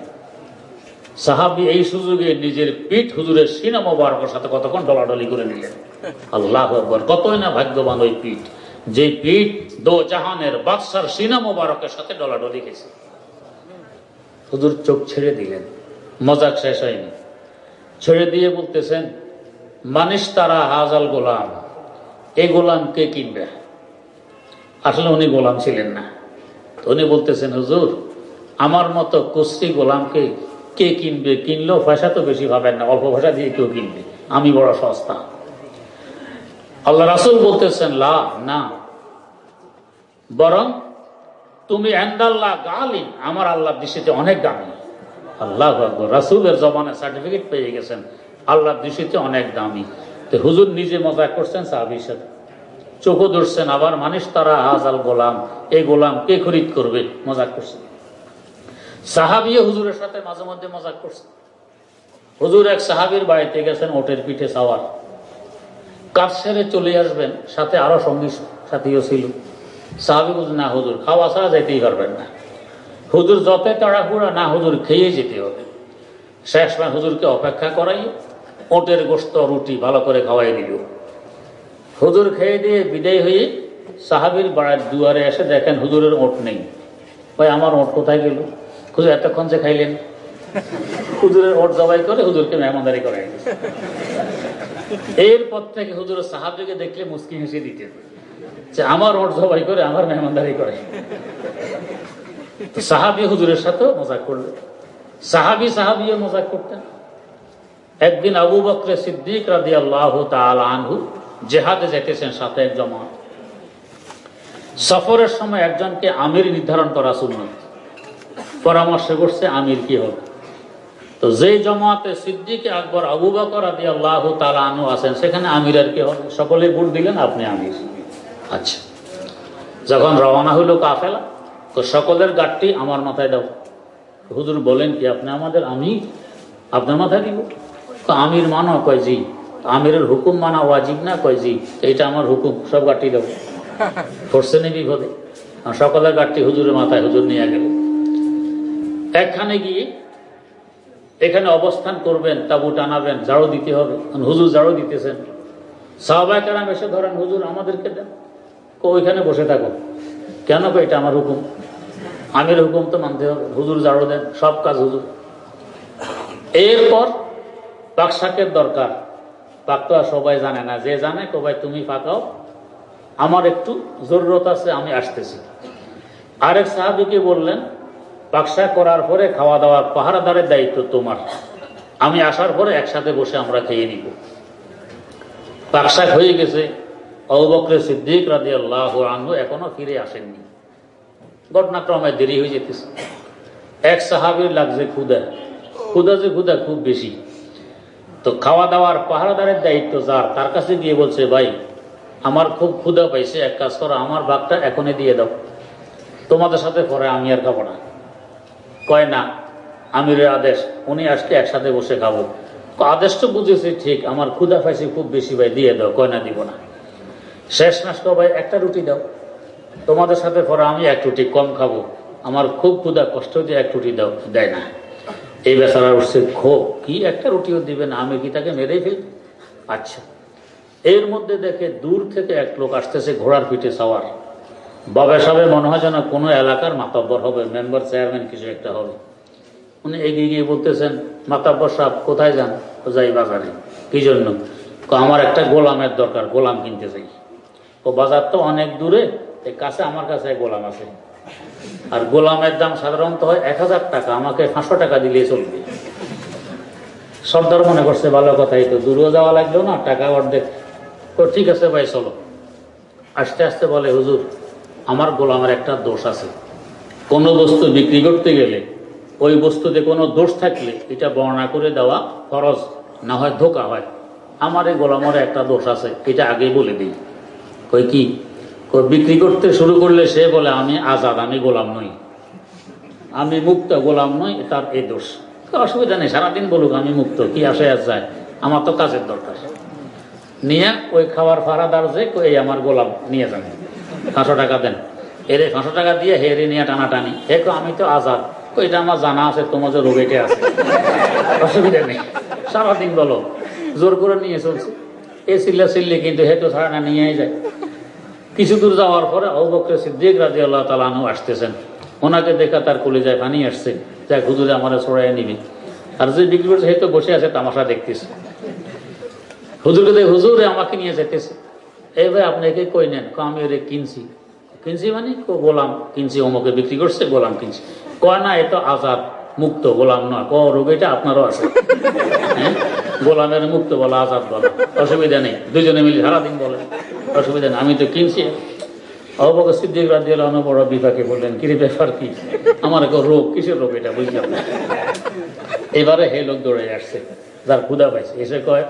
সাহাবি এই সুযোগে নিজের পিঠ হুজুরের সিনা মোবারকের সাথে কতক্ষণ ডলাডলি করে নিলেন। আল্লাহ কতই না ভাগ্যবান ওই পিঠ। যে পিঠ দো জাহানের বাদশার সিনা মোবারকের সাথে ডলাডলি গেছে হুজুর চোখ ছেড়ে দিলেন। মজাক শেষ হয়নি। ছেড়ে দিয়ে বলতেছেন, মানিস তারা হাজাল গোলাম এই গোলাম কে কিনবে? আসলে উনি গোলাম ছিলেন না। উনি বলতেছেন, হুজুর, আমার মতো কুস্তি গোলামকে কে কিনবে? কিনলেও পয়সা তো বেশি পাবেন না। অল্প পয়সা দিয়ে কেউ কিনবে। আমি বড় সস্তা। আল্লাহ রাসুল বলতেছেন, লা, না। বরং তুমি আমার আল্লাহ দৃষ্টিতে অনেক দামি। আল্লাহ রাসুলের জবানে সার্টিফিকেট পেয়ে গেছেন। আল্লাহ দৃষ্টিতে অনেক দামি। তো হুজুর নিজে মজা করছেন সাহাবির সাথে। চোখও ধরছেন। আবার মানুষ তারা হাজাল গোলাম। এই গোলাম কে খরিদ করবে? মজা করছেন সাহাবিও হুজুরের সাথে মাঝে মধ্যে মজাক করছে। হুজুর এক সাহাবির বাড়িতে গেছেন ওটের পিঠে সাওয়ার। কাজ সেরে চলে আসবেন, সাথে আরও সঙ্গী সাথীও ছিল। সাহাবি বুঝ না হুজুর, খাওয়া ছাড়া যাইতেই পারবেন না। হুজুর যত তাড়াহুড়া, না হুজুর খেয়ে যেতে হবে। শেষ সময় হুজুরকে অপেক্ষা করাই, ওটের গোস্ত রুটি ভালো করে খাওয়াই দিল। হুজুর খেয়ে দিয়ে বিদায় হয়ে সাহাবির বাড়ার দুয়ারে এসে দেখেন হুজুরের ওট নেই। ভাই, আমার ওট কোথায় গেল? হুজুর, এতক্ষণ যে খাইলেন। হুজুরের ওট জবাই করে হুজুরকে মেহমানদারি দিয়েছে এরপর থেকে হুজুরের সাহাবিকে দেখলে মুসকি হেসে দিতেন যে, আমার ওট জবাই করে আমার মেহমানদারি করে। সাহাবি হুজুরের সাথেও মজাক করলেন। সাহাবি সাহাবিও মজাক করতেন। একদিন আবু বকরে সিদ্দিক রাদি আল্লাহ আনহু জেহাদে যেতেছেন সাথে এক জমাত। সফরের সময় একজনকে আমির নির্ধারণ করা শূন্য পরামর্শ করছে আমির কি হবে? তো যে জমাতে সিদ্দিকে আকবর আবু বকর আদি আল্লাহ আনহু আছেন সেখানে আমির আর কি হবে? সকলে ভোট দিলেন আপনি আমির। আচ্ছা। যখন রওনা হইল কাফেলা তো সকলের গাঠটি আমার মাথায় দাও। হুজুর বলেন কি আপনি আমাদের আমি আপনার মাথায় দিব? তো আমির মানো কয় জি। আমিরের হুকুম মানা ওয়াজিব না কয় জি। এইটা আমার হুকুম সব গাঠি দেবো পড়ছে নি বিপদে? আর সকলের গাঠটি হুজুরের মাথায় হুজুর নিয়ে গেল। একখানে গিয়ে এখানে অবস্থান করবেন, তাবু টানাবেন, ঝাড়ু দিতে হবে। হুজুর ঝাড়ু দিতেছেন। সাহবায় কেরাম এসে ধরেন, হুজুর, আমাদেরকে দেন। ওইখানে বসে থাকো। কেন কো, এটা আমার হুকুম? আমির হুকুম তো মানতে হবে। হুজুর জাড়ো দেন, সব কাজ হুজুর। এরপর পাকশাকের দরকার। পাক তো আর সবাই জানে না। যে জানে কবাই তুমি পাকাও আমার একটু জরুরত আছে, আমি আসতেছি। আরেক সাহাবিকে বললেন পাকশা করার পরে খাওয়া দাওয়ার পাহারাদারের দায়িত্ব তোমার। আমি আসার পরে একসাথে বসে আমরা খেয়ে নিব। পাকশাক হয়ে গেছে। অবক্রে সিদ্দিক রাজি আল্লাহ আনহু এখনও ফিরে আসেননি। ঘটনাক্রমে দেরি হয়ে যেতেছে। এক সাহাবির লাগছে ক্ষুদা ক্ষুদা যে ক্ষুদা খুব বেশি। তো খাওয়া দাওয়ার পাহারাদারের দায়িত্ব যার, তার কাছে গিয়ে বলছে, ভাই, আমার খুব ক্ষুদা পাইছে। এক কাজ করো, আমার ভাগটা এখনই দিয়ে দাও। তোমাদের সাথে পরে আমি আর খাব না। কয়, না, আমিরের আদেশ, উনি আজকে একসাথে বসে খাব। আদেশ তো বুঝেছি, ঠিক, আমার ক্ষুদা ফাইসি খুব বেশি, ভাই, দিয়ে দাও, কয়, না, দিব না। শেষ মাস ভাই, একটা রুটি দাও, তোমাদের সাথে পরে আমি এক রুটি কম খাব, আমার খুব ক্ষুদা কষ্ট দিয়ে এক রুটি দাও। দেয় না। এই বেচারা উঠছে ক্ষোভ কি একটা রুটিও দিবে না আমি কি তাকে মেরেই ফেল? আচ্ছা এর মধ্যে দেখে দূর থেকে এক লোক আসতেছে ঘোড়ার পিঠে সাওয়ার। বাবা সাহেব মনে হয় যেন কোনো এলাকার মাতাব্বর হবে, মেম্বার, চেয়ারম্যান কিছু একটা হবে। উনি এগিয়ে গিয়ে বলতেছেন, মাতাব্বর সাহেব, কোথায় যান? ও যাই বাজারে। কি জন্য? আমার একটা গোলামের দরকার, গোলাম কিনতে চাই। ও, বাজার তো অনেক দূরে কাছে আমার কাছে গোলাম আছে। আর গোলামের দাম সাধারণত হয় এক হাজার টাকা, আমাকে পাঁচশো টাকা দিলেই চলবে। সর্দার মনে করছে, ভালো কথাই তো, দূরেও যাওয়া লাগল না, টাকা অর্ধেক। তো ঠিক আছে ভাই, চলো। আস্তে আস্তে বলে, হুজুর আমার গোলামের একটা দোষ আছে। কোনো বস্তু বিক্রি করতে গেলে, ওই বস্তুতে কোনো দোষ থাকলে এটা বর্ণনা করে দেওয়া খরচ না হয় ধোকা হয়। আমার এই গোলামের একটা দোষ আছে, এটা আগেই বলে দিই। কই কি? বিক্রি করতে শুরু করলে সে বলে, আমি আজাদ, আমি গোলাম নই। আমি মুক্ত গোলাম নই, তার এই দোষ। অসুবিধা নেই, সারাদিন বলুক আমি মুক্ত, কি আসে আর যায়? আমার তো কাজের দরকার। নিয়ে ওই খাবার ফারাদার যে এই আমার গোলাম, নিয়ে যান পাঁচশো টাকা দেন। এরে পাঁচশো টাকা দিয়ে হেরে নিয়ে টানাটানি হে আমি তো আজাদ। ওইটা আমার জানা আছে তোমার যে রোগেটে আছে। অসুবিধা নেই। সারাদিন বলো জোর করে নিয়ে চলছে। এ চিল্লা চিল্লি কিন্তু হেতু ছাড়া না নিয়েই যায়। কিছু দূর যাওয়ার পরে অবক্রে সিদ্দিক রাজি আল্লাহ তালানু আসতেছেন। ওনাকে দেখা তার কলিজায় পানি আসছে। যা হুজুরে আমার ছড়াই নিবি। আর যে বিক্রি করছে, সে বসে আছে, তামাশা দেখতেছে। হুজুরকে দেখ হুজুরে আমাকে নিয়ে যেতেছে। এই ভাই আপনি একে কই নেন? আমি ওরে কিনছি। কিনছি মানে গোলাম কিনছি, অমুকে বিক্রি করছে, গোলাম কিনছি। কয়, না, এ তো আজাদ, মুক্ত গোলাম নয়। ক রোগীটা আপনারও আছে। হ্যাঁ? গোলামের মুক্ত বলা আজাদ বলা। অসুবিধা নেই। দুজনে মিলে সারাদিন বলে অসুবিধা নেই। আমি তো কিনছি। অবকাশ সিদ্দিক রাজিয়াল বড় বিভাগে বললেন কিরে ব্যাপার কি? আমার একটা রোগ, কিসের রোগ এটা? বুঝলাম এবারে হে লোক দৌড়ে আসছে। যার ক্ষুদা পাইছে। এসে কয়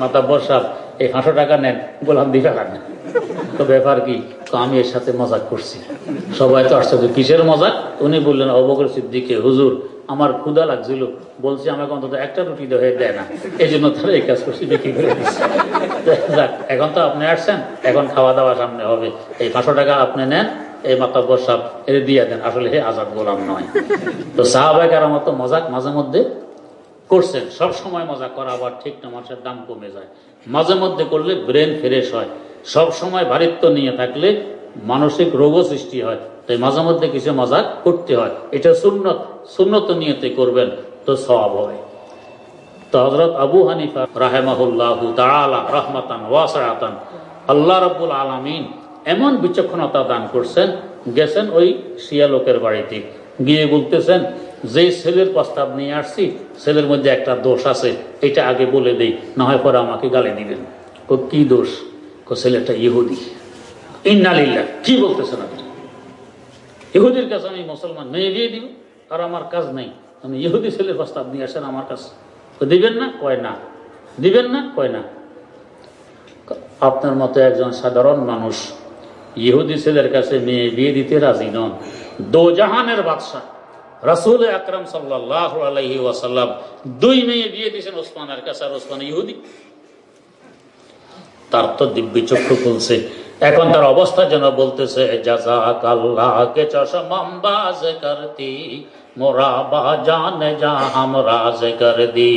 মাতা বর্ষাপ এই পাঁচশো টাকা নেন, গোলাম বললাম টাকা নেন তো ব্যাপার কি? তো আমি এর সাথে মজাক করছি। সবাই তো আসছে কিসের মজাক? উনি বললেন, অবকর সিদ্দিকে, হুজুর, আমার ক্ষুদা লাগছিল। বলছি, আমাকে অন্তত একটা রুটি হয়ে, দেয় না। এই জন্য তারা এই কাজ করছি, বিক্রি করে এখন তো আপনি আসছেন, এখন খাওয়া দাওয়া সামনে হবে। এই পাঁচশো টাকা আপনি নেন, এই মাতাব্বর সাহেব এটা দিয়ে দেন। আসলে হে আজাদ গোলাম নয়। তো সাহাবাহিকার মতো মজাক মাঝে মধ্যে করছেন, সব সময় মজা করা, আবার ঠিক না মানুষের দাম কমে যায়। মাঝে মধ্যে করলে ব্রেন ফ্রেশ হয়। সব সময় ভারিত্ব নিয়ে থাকলে মানসিক রোগও সৃষ্টি হয়। তাই মাঝে মধ্যে কিছু মজা করতে হয়। এটা সুন্নত। সুন্নত নিয়তে করবেন তো সব হয় তো হজরত আবু হানিফা রাহেমাহুল্লাহ তালা রহমাতান ওয়াসায়াতান আল্লাহ রব্বুল আলমিন এমন বিচক্ষণতা দান করছেন, গেছেন ওই শিয়া লোকের বাড়িতে। গিয়ে বলতেছেন যে ছেলের প্রস্তাব নিয়ে আসছি, ছেলের মধ্যে একটা দোষ আছে, এটা আগে বলে দেই, না হয় পরে আমাকে গালি দিবেন। ও কি দোষ? কো, ছেলেটা ইহুদি। ইন্নালিল্লা কি বলতেছেন আপনি? ইহুদির কাছে আমি মুসলমান মেয়ে বিয়ে দিব আর আমার কাজ নেই। আমি ইহুদি ছেলের প্রস্তাব নিয়ে আসেন আমার কাছে। তো দিবেন না? কয় না। দিবেন না? কয় না। আপনার মতো একজন সাধারণ মানুষ ইহুদি ছেলের কাছে মেয়ে বিয়ে দিতে রাজি নন। দো জাহানের বাদশাহ। রাসুল আকরম ওয়াসাল্লাম দুই মেয়ে বিয়ে দিয়েছেন ওসমানের কাছে, আর ওসমান ইহুদি। তার তো দিব্য চক্ষু খুলছে। এখন তার অবস্থা যেন বলতেছে দি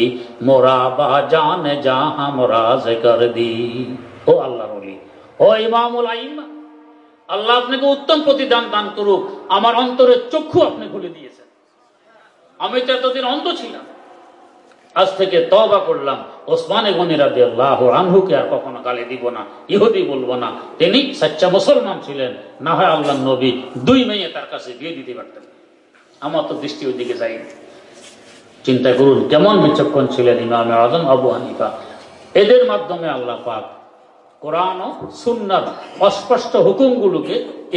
দি আল্লাহ আপনাকে উত্তম প্রতিদান দান করুক। আমার অন্তরের চক্ষু আপনি খুলে দিয়েছেন আমি তো এতদিন অন্ধ ছিলাম। আজ থেকে তবা করলাম। ওসমানে গনিরাদি আল্লাহ আনহুকে আর কখনো গালি দিব না, ইহুদি বলব না। তিনি সাচ্চা মুসলমান ছিলেন, না হয় আল্লাহ নবী। দুই মেয়ে তার কাছে বিয়ে দিতে পারতেন। আমার তো দৃষ্টি ওই দিকে যায়নি। চিন্তা করুন, কেমন বিচক্ষণ ছিলেন ইমাম আজম আবু হানিফা। এদের মাধ্যমে আল্লাহ পাক কোরআন ও সুন্নার অস্পষ্ট হুকুমগুলোকে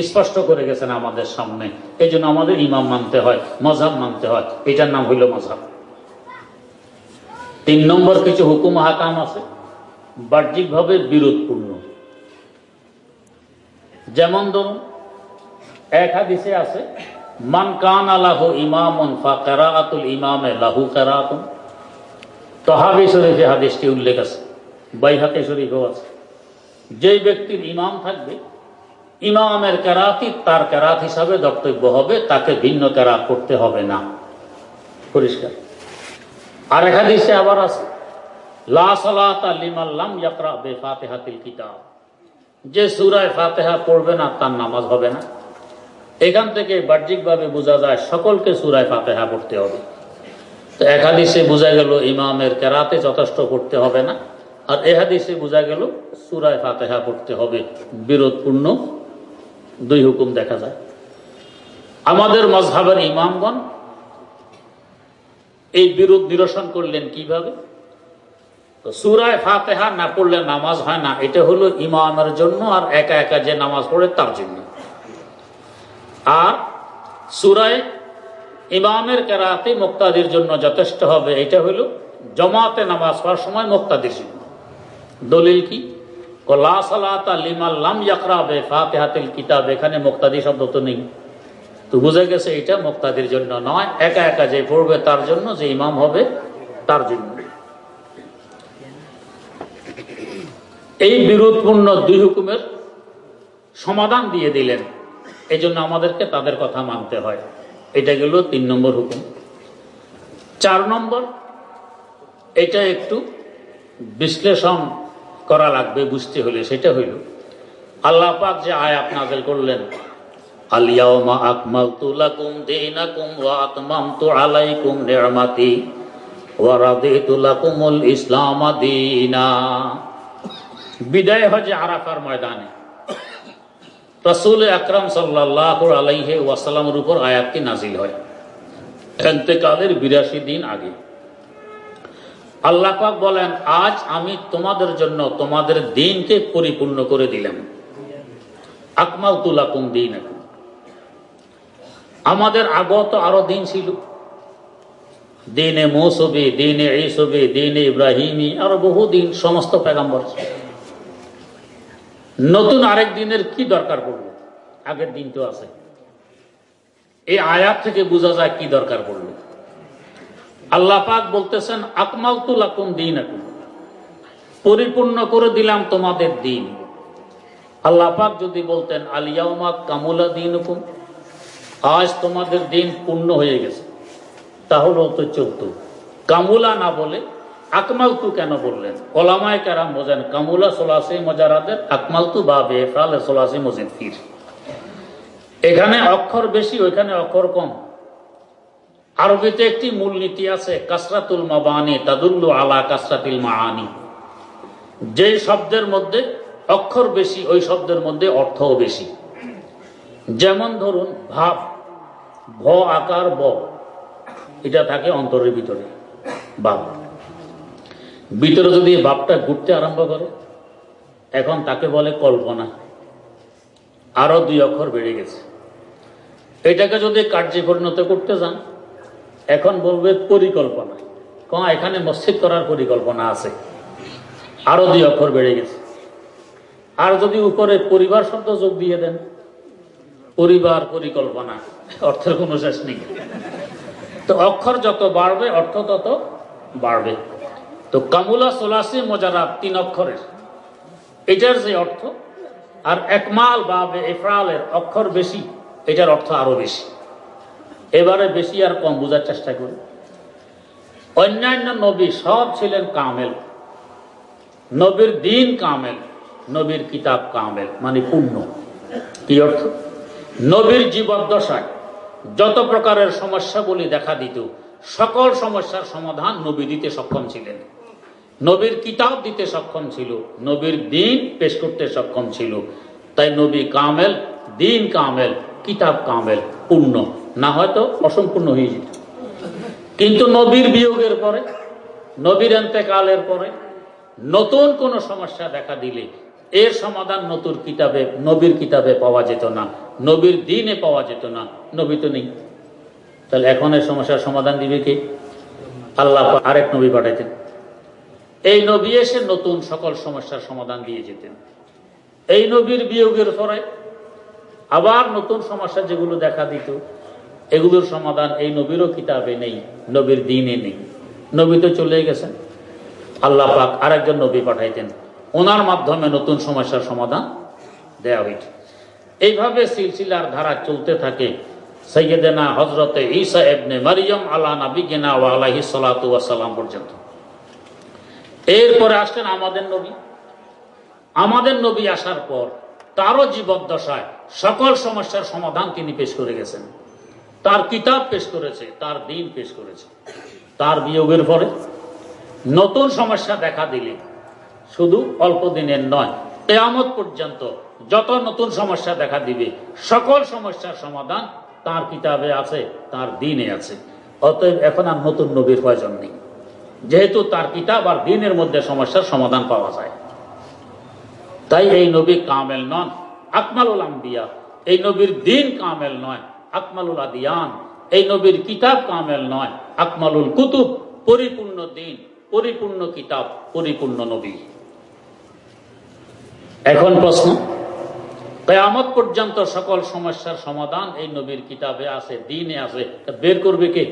স্পষ্ট করে গেছেন আমাদের সামনে। এই জন্য আমাদের ইমাম মানতে হয়, মজাব মানতে হয়। এটার নাম হইল মজাব। তিন নম্বর কিছু হুকুম হাকাম আছে, বাহ্যিকভাবে বিরোধপূর্ণ। যেমন ধরুন, এক হাদিসে আছে, মান কান আলাহ ইমামন ফা কারাতুল ইমামে লাহু কারাতুন। তহাবি শরীফে হাদিসটি উল্লেখ আছে বাইহাতে শরীফেও আছে। যেই ব্যক্তির ইমাম থাকবে, ইমামের কেরাতি তার কেরাত হিসাবে বক্তব্য হবে, তাকে ভিন্ন কেরাত করতে হবে না। পরিষ্কার। আর একাদিসে আবার আছে যে সুরায় ফাতেহা পড়বে না, তার নামাজ হবে না। এখান থেকে বাহ্যিকভাবে বোঝা যায়, সকলকে সুরায় ফাতেহা পড়তে হবে। তো একাদিসে বোঝা গেল, ইমামের কেরাতে যথেষ্ট করতে হবে না। আর এহাদিসে বোঝা গেল, সুরায় ফাতেহা পড়তে হবে, বিরোধপূর্ণ। দুই হুকুম দেখা যায়। আমাদের মজহাবের ইমামগণ এই বিরোধ নিরসন করলেন কীভাবে? সুরায় ফাতেহা না পড়লে নামাজ হয় না, এটা হলো ইমামের জন্য আর একা একা যে নামাজ পড়ে তার জন্য। আর সুরায় ইমামের কেরাতে মুক্তাদির জন্য যথেষ্ট হবে, এটা হলো জমাতে নামাজ পড়ার সময় মুক্তাদির জন্য। দলিল কি? এখানে শব্দ তো নেই। তো বুঝে গেছে এটা জন্য নয়, একা একা যে পড়বে তার জন্য, যে ইমাম হবে তার জন্য। এই বিরোধপূর্ণ দুই হুকুমের সমাধান দিয়ে দিলেন। এই জন্য আমাদেরকে তাদের কথা মানতে হয়। এটা গেল তিন নম্বর হুকুম। চার নম্বর, এটা একটু বিশ্লেষণ করা লাগবে, বুঝতে হলে সেটা হইল। আল্লাহ পাক যে আয়াত নাজেল করলেন আলিয়াউমা আকমালতু লাকুম দীনাকুম ওয়া আতমামতু আলাইকুম নি'মাতি ওয়া রাদিতু লাকুমুল ইসলাম দীনা। বিদায় হজে আরাফার ময়দানে। রাসূল আকরাম সাল্লাল্লাহু আলাইহি ওয়াসাল্লামের উপর আয়াতটি নাজিল হয়। ইন্তেকালের 82 দিন আগে। আল্লাহ পাক বলেন, আজ আমি তোমাদের জন্য তোমাদের দিনকে পরিপূর্ণ করে দিলাম। আকমাল তুলাকুম দিন আমাদের আগত আরও দিন ছিল। দিনে মৌসবি দিনে ইসবি দিনে ইব্রাহিমি, আরও বহু দিন সমস্ত পেগাম্বর নতুন আরেক দিনের কি দরকার পড়ল? আগের দিন তো আছে। এই আয়াত থেকে বোঝা যায় কি দরকার পড়ল। আল্লাহ পাক বলতেছেন আকমাল তুলাকুম দিন পরিপূর্ণ করে দিলাম তোমাদের দিন। আল্লাহ পাক যদি বলতেন আলিয়াউমা কামুলা দিন আজ তোমাদের দিন পূর্ণ হয়ে গেছে। তাহলেও তো চলত। কামুলা না বলে আকমাল তু কেন বললেন? ওলামায় কারাম বোঝেন, কামুলা সোলাসি মজারাদের আকমাল তু বা বেফালে সোলাসি মজিদ ফির। এখানে অক্ষর বেশি, ওইখানে অক্ষর কম। আরবিতে একটি মূলনীতি আছে, কাসরাতুল মাবানি তাদুল্লু আলা কাসরাতিল মাআনি। যে শব্দের মধ্যে অক্ষর বেশি, ওই শব্দের মধ্যে অর্থও বেশি। যেমন ধরুন, ভাব, ভ আকার ব, এটা থাকে অন্তরের ভিতরে ভাব ভিতরে যদি ভাবটা ঘুরতে আরম্ভ করে, এখন তাকে বলে কল্পনা। আরও দুই অক্ষর বেড়ে গেছে। এটাকে যদি কার্যে পরিণত করতে যান এখন বলবে পরিকল্পনা। ক এখানে মসজিদ করার পরিকল্পনা আছে। আরও দুই অক্ষর বেড়ে গেছে। আর যদি উপরে পরিবার শব্দ যোগ দিয়ে দেন, পরিবার পরিকল্পনা, অর্থের কোনো শেষ নেই। তো অক্ষর যত বাড়বে, অর্থ তত বাড়বে। তো কামুলা, সোলাসি মজারাব তিন অক্ষরের। এটার যে অর্থ, আর একমাল বা এফরালের অক্ষর বেশি, এটার অর্থ আরও বেশি। এবারে বেশি আর কম বোঝার চেষ্টা করি। অন্যান্য নবী সব ছিলেন কামেল। নবীর দিন কামেল, নবীর কিতাব কামেল মানে পূর্ণ। কি অর্থ? নবীর জীবদ্দশায় যত প্রকারের সমস্যাগুলি দেখা দিত, সকল সমস্যার সমাধান নবী দিতে সক্ষম ছিলেন। নবীর কিতাব দিতে সক্ষম ছিল, নবীর দিন পেশ করতে সক্ষম ছিল। তাই নবী কামেল দিন কামেল, কিতাব কামেল, পূর্ণ। না হয়তো অসম্পূর্ণ হয়ে যেত। কিন্তু নবীর বিয়োগের পরে, নবীর এতেকালের পরে নতুন কোন সমস্যা দেখা দিলে এর সমাধান নতুন কিতাবে, নবীর কিতাবে পাওয়া যেত না। নবীর দিনে পাওয়া যেত না। নবী তো নেই। তাহলে এখন এই সমস্যার সমাধান দিবে কে? আল্লাহ আরেক নবী পাঠাইতেন। এই নবী এসে নতুন সকল সমস্যার সমাধান দিয়ে যেতেন। এই নবীর বিয়োগের পরে আবার নতুন সমস্যা যেগুলো দেখা দিত, এগুলোর সমাধান এই নবীরও কিতাবে নেই, নবীর দিনে নেই। নবী তো চলে গেছেন। আল্লাহ পাক আরেকজন নবী পাঠাইতেন। ওনার মাধ্যমে নতুন সমস্যার সমাধান দেয়া হয়েছে এইভাবে সিলসিলার ধারা চলতে থাকে। সৈয়দেনা হজরতে ঈসা এবনে মারিয়ম আলা নাবিগেনা ওয়া আলাহি ওয়াসালাম পর্যন্ত। এরপরে আসলেন আমাদের নবী। আমাদের নবী আসার পর তারও জীবদ্দশায় সকল সমস্যার সমাধান তিনি পেশ করে গেছেন। তার কিতাব পেশ করেছে, তার দিন পেশ করেছে। তার বিয়োগের পরে নতুন সমস্যা দেখা দিলে শুধু অল্প দিনের নয় তেয়ামত পর্যন্ত যত নতুন সমস্যা দেখা দিবে, সকল সমস্যার সমাধান তার কিতাবে আছে, তার দিনে আছে। অতএব এখন আর নতুন নবীর প্রয়োজন নেই। যেহেতু তার কিতাব আর দিনের মধ্যে সমস্যার সমাধান পাওয়া যায়। তাই এই নবী কামেল নন, আকমালুল আম্বিয়া। এই নবীর দিন কামেল নয়, আকমালুল আদিয়ান। এই নবীর কিতাব কামেল নয়, আকমালুল কুতুব। পরিপূর্ণ দিন, পরিপূর্ণ কিতাব, পরিপূর্ণ নবী। এখন প্রশ্ন, কেয়ামত পর্যন্ত সকল সমস্যার সমাধান এই নবীর কিতাবে আছে, দিনে আছে বের করবে কে?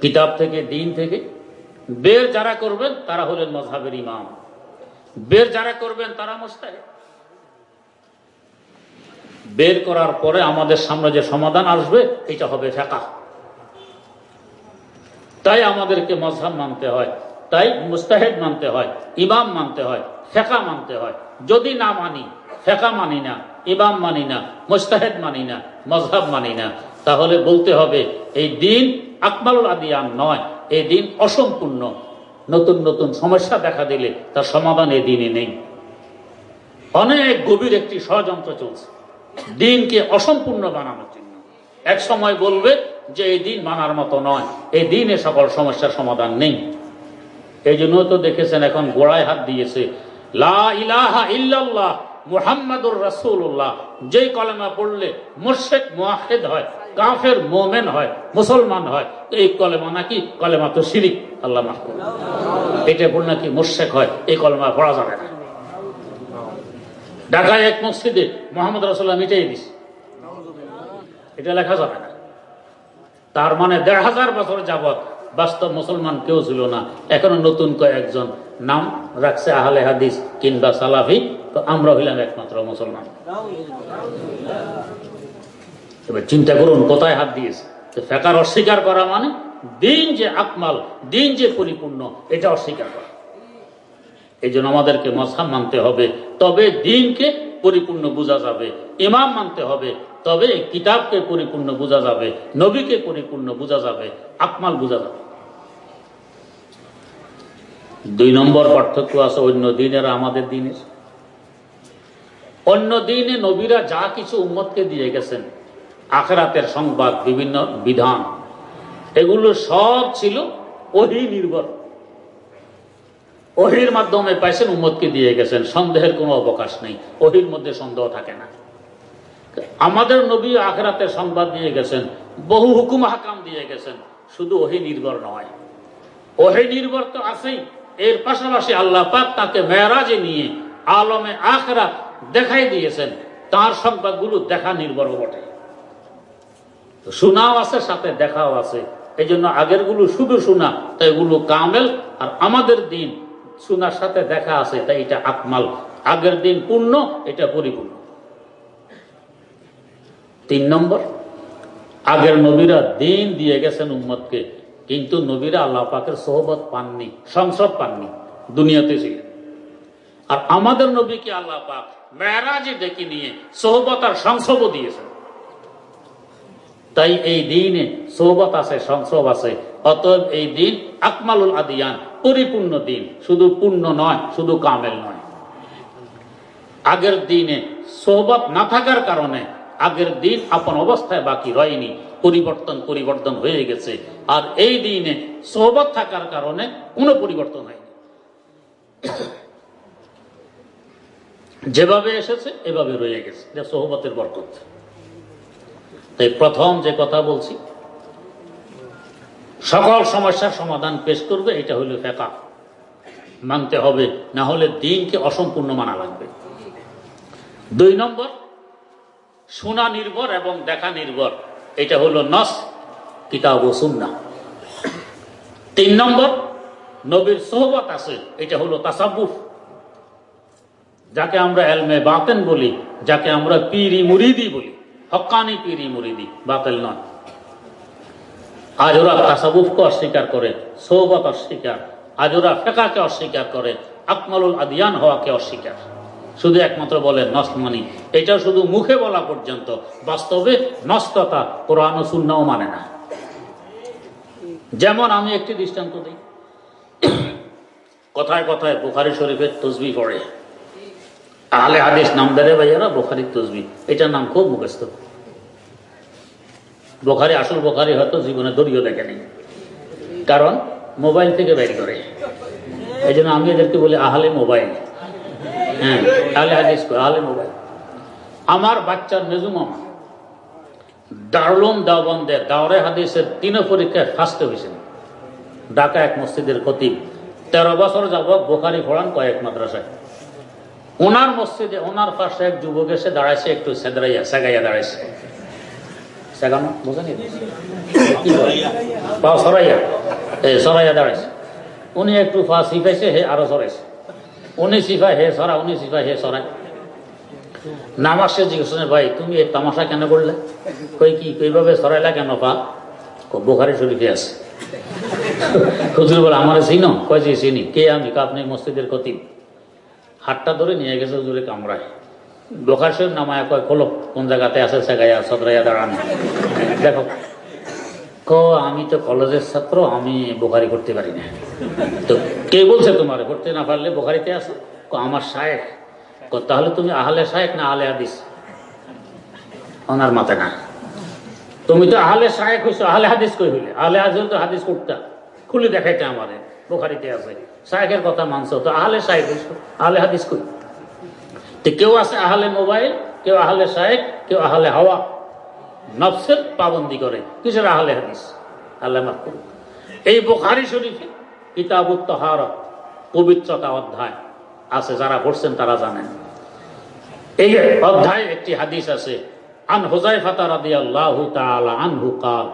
কিতাব থেকে, দিন থেকে? বের যারা করবেন, তারা হলেন মজাবের ইমাম। বের যারা করবেন তারা মোস্তাহে বের করার পরে আমাদের সামনে যে সমাধান আসবে, এটা হবে ফেকা। তাই আমাদেরকে মজহাব মানতে হয়, তাই মুস্তাহেদ মানতে হয়, ইমাম মানতে হয়, ফেকা মানতে হয়। যদি না মানি, ফেকা মানি না, ইমাম মানি না মুস্তাহেদ মানি না, মজহাব মানি না, তাহলে বলতে হবে, এই দিন আকমালুল আদিয়ান নয়, এই দিন অসম্পূর্ণ। নতুন নতুন সমস্যা দেখা দিলে তার সমাধান এই দিনে নেই। অনেক গভীর একটি ষড়যন্ত্র চলছে। দিনকে অসম্পূর্ণ বানানোর জন্য। এক সময় বলবে যে এই দিন বানার মতো নয়। এই দিনে সকল সমস্যার সমাধান নেই। এই জন্য তো দেখেছেন এখন গোড়ায় হাত দিয়েছে, লা ইলাহা ইল্লাল্লাহ মুহাম্মাদুর রাসূলুল্লাহ। যেই কলেমা পড়লে মুশরিক মুয়াহিদ হয়, কাফের, মোমেন হয়, মুসলমান হয়, এই কলেমা নাকি কলেমা তো শিরিক, আল্লাহ করুন। এটা পড়লে নাকি মুশরিক হয়, এই কলেমা পড়া যাবে না। ঢাকায় এক মসজিদে মোহাম্মদ রাসুল্লাহ মিটাই দিস এটা লেখা যাবে না। তার মানে দেড় হাজার বছর যাবৎ বাস্তব মুসলমান কেউ ছিল না। এখনও নতুন কয়েকজন নাম রাখছে আহলে হাদিস কিংবা সালাফি, তো আমরা হইলাম একমাত্র মুসলমান। এবার চিন্তা করুন, কোথায় হাত দিয়েছে? ফেকার অস্বীকার করা মানে দিন যে আকমাল, দিন যে পরিপূর্ণ, এটা অস্বীকার করা। এই জন্য আমাদেরকে মশাব মানতে হবে, তবে দিনকে পরিপূর্ণ বোঝা যাবে, ইমাম মানতে হবে, তবে কিতাবকে পরিপূর্ণ বোঝা যাবে, নবীকে পরিপূর্ণ বোঝা যাবে, আকমাল বোঝা যাবে। দুই নম্বর পার্থক্য আছে, অন্য দিনের আমাদের দিনের। অন্য দিনে নবীরা যা কিছু উম্মতকে দিয়ে গেছেন, আখরাতের সংবাদ, বিভিন্ন বিধান, এগুলো সব ছিল ওহি নির্ভর। ওহির মাধ্যমে পাইছেন উম্মতকে দিয়ে গেছেন, সন্দেহের কোনো অবকাশ নেই, ওহির মধ্যে সন্দেহ থাকে না। আমাদের নবী আখরাতের সংবাদ দিয়ে গেছেন, বহু হুকুম হাকাম দিয়ে গেছেন, শুধু ওহি নির্ভর নয়। ওহি নির্ভর তো আছেই। এর পাশাপাশি আল্লাহ পাক তাকে মেয়ারাজে নিয়ে আলমে আখরাত দেখাই দিয়েছেন। তার সংবাদগুলো দেখা নির্ভর বটে। শোনাও আছে, সাথে দেখাও আছে। এই জন্য আগেরগুলো শুধু শোনা তাই এগুলো কামেল। আর আমাদের দিন শোনার সাথে দেখা আছে, তাই এটা আকমাল। আগের দিন পূর্ণ, এটা পরিপূর্ণ। তিন নম্বর, আগের নবীরা দিন দিয়ে গেছেন উম্মতকে কিন্তু নবীরা আল্লাহ পাকের সোহবত পাননি, সংসদ পাননি, দুনিয়াতে ছিলেন। আর আমাদের নবীকে আল্লাহ পাক মেয়ারাজে ডেকে নিয়ে সোহবত আর সংসবও দিয়েছেন? তাই এই দিনে সোহবত আছে সংসব আছে। অতএব এই দিন আকমালুল আদিয়ান, পরিপূর্ণ দিন। শুধু পূর্ণ নয়, শুধু কামেল নয়। আগের দিনে সোহবত না থাকার কারণে আগের দিন আপন অবস্থায় বাকি রয়নি পরিবর্তন পরিবর্তন হয়ে গেছে। আর এই দিনে সোহবত থাকার কারণে কোনো পরিবর্তন হয়নি। যেভাবে এসেছে, এভাবে রয়ে গেছে। এটা সোহবতের বরকত। তাই প্রথম যে কথা বলছি, সকল সমস্যার সমাধান পেশ করবে, এটা হলো ফেকা। মানতে হবে, না হলে দিনকে অসম্পূর্ণ মানা লাগবে। দুই নম্বর শোনা নির্ভর এবং দেখা নির্ভর। এটা হলো নস, কিতাব ও সুন্না তিন নম্বর, নবীর সোহবত আছে, এটা হলো তাসাবুফ যাকে আমরা এলমে বাতেন বলি, যাকে আমরা পিরি মুরিদি বলি। হকানি পিরি মুরিদি, বাতেল নয় আজ ওরা তাসাবুফকে অস্বীকার করে সৌবত অস্বীকার। আজ ওরা ফেকাকে অস্বীকার করে, আকমালুল আদিয়ান হওয়াকে অস্বীকার। শুধু একমাত্র বলে নষ্ট মানি। এটা শুধু মুখে বলা পর্যন্ত। বাস্তবে নষ্টতা কোরআন শূন্যও মানে না। যেমন আমি একটি দৃষ্টান্ত দিই। কথায় কথায় বুখারি শরীফের তসবি পড়ে। আহলে হাদিস নাম দেয় ভাইয়ারা, বোখারির তসবি। এটার নাম খুব মুখস্থ। বোখারি, আসল বোখারি হয়তো জীবনে দড়িও দেখেনি কারণ মোবাইল থেকে বের করে। এই জন্য আমি এদেরকে বলি আহলে মোবাইল। হ্যাঁ আহলে হাদিস আহলে মোবাইল আমার বাচ্চার মেজু মামা দারুলুম দাওবন্দের দাওরে হাদিসের তিন পরীক্ষায় ফার্স্টে হয়েছেন। ঢাকা এক মসজিদের খতিব। তেরো বছর যাব বোখারি পড়ান কয়েক মাদ্রাসায়। ওনার মসজিদে, ওনার পাশে এক যুবক এসে দাঁড়াইছে, একটু সেদরাইয়া, সেগাইয়া দাঁড়াইছে। সেগানো? বোঝেনি সরাইয়া। সরাইয়া দাঁড়াইছে। উনি একটু পা শিখাইছে, হে আরও সরাইছে। উনি শিখায় হে সরা উনি শিখায় হে সরাই নামাজ সে জিজ্ঞেস ভাই, তুমি এই তামাশা কেন করলে? কই কি, কইভাবে সরাইলা কেন, পা? বুখারি শরীফে আছে। হুজুর বলে, আমার চিনো? কয় যে চিনি। কে আমি? আপনি মসজিদের খতিব? হাতটা ধরে নিয়ে গেছে হুজুরে কামড়ায় বোখার শরীফ নামায় কয়, খোলো, কোন জায়গাতে আছে সেগাইয়া সদরাইয়া দাঁড়ানো। দেখো আমি তো কলেজের ছাত্র, আমি বোখারি করতে পারি না। তো কে বলছে তোমার করতে না পারলে বোখারিতে আসো? ক, আমার শায়েখ। ক, তাহলে তুমি আহলে শায়েখ না আহলে হাদিস? ওনার মাথা না। তুমি তো আহলে শায়েখ হইছো, আহলে হাদিস কই হইলে? আহলে হাদিস তো হাদিস করতা। খুলে দেখাইতে আমারে, বোখারিতে আছে। শায়েখের কথা মানছো, তো আহলে শায়েখ হইছো, আহলে হাদিস কই? তো কেউ আছে আহলে মোবাইল, কেউ আহলে শায়েক কেউ আহলে হাওয়া। নফসের পাবন্দি করে। কিসের আহলে হাদিস? আল্লাহ মাফ করুন এই বোখারি শরীফে কিতাবুত তহারত, পবিত্রতা অধ্যায় আছে, যারা পড়ছেন তারা জানেন। এই অধ্যায় একটি হাদিস আছে, আন হোজাইফাতা রাদি আল্লাহ তাআলা আনহু কাল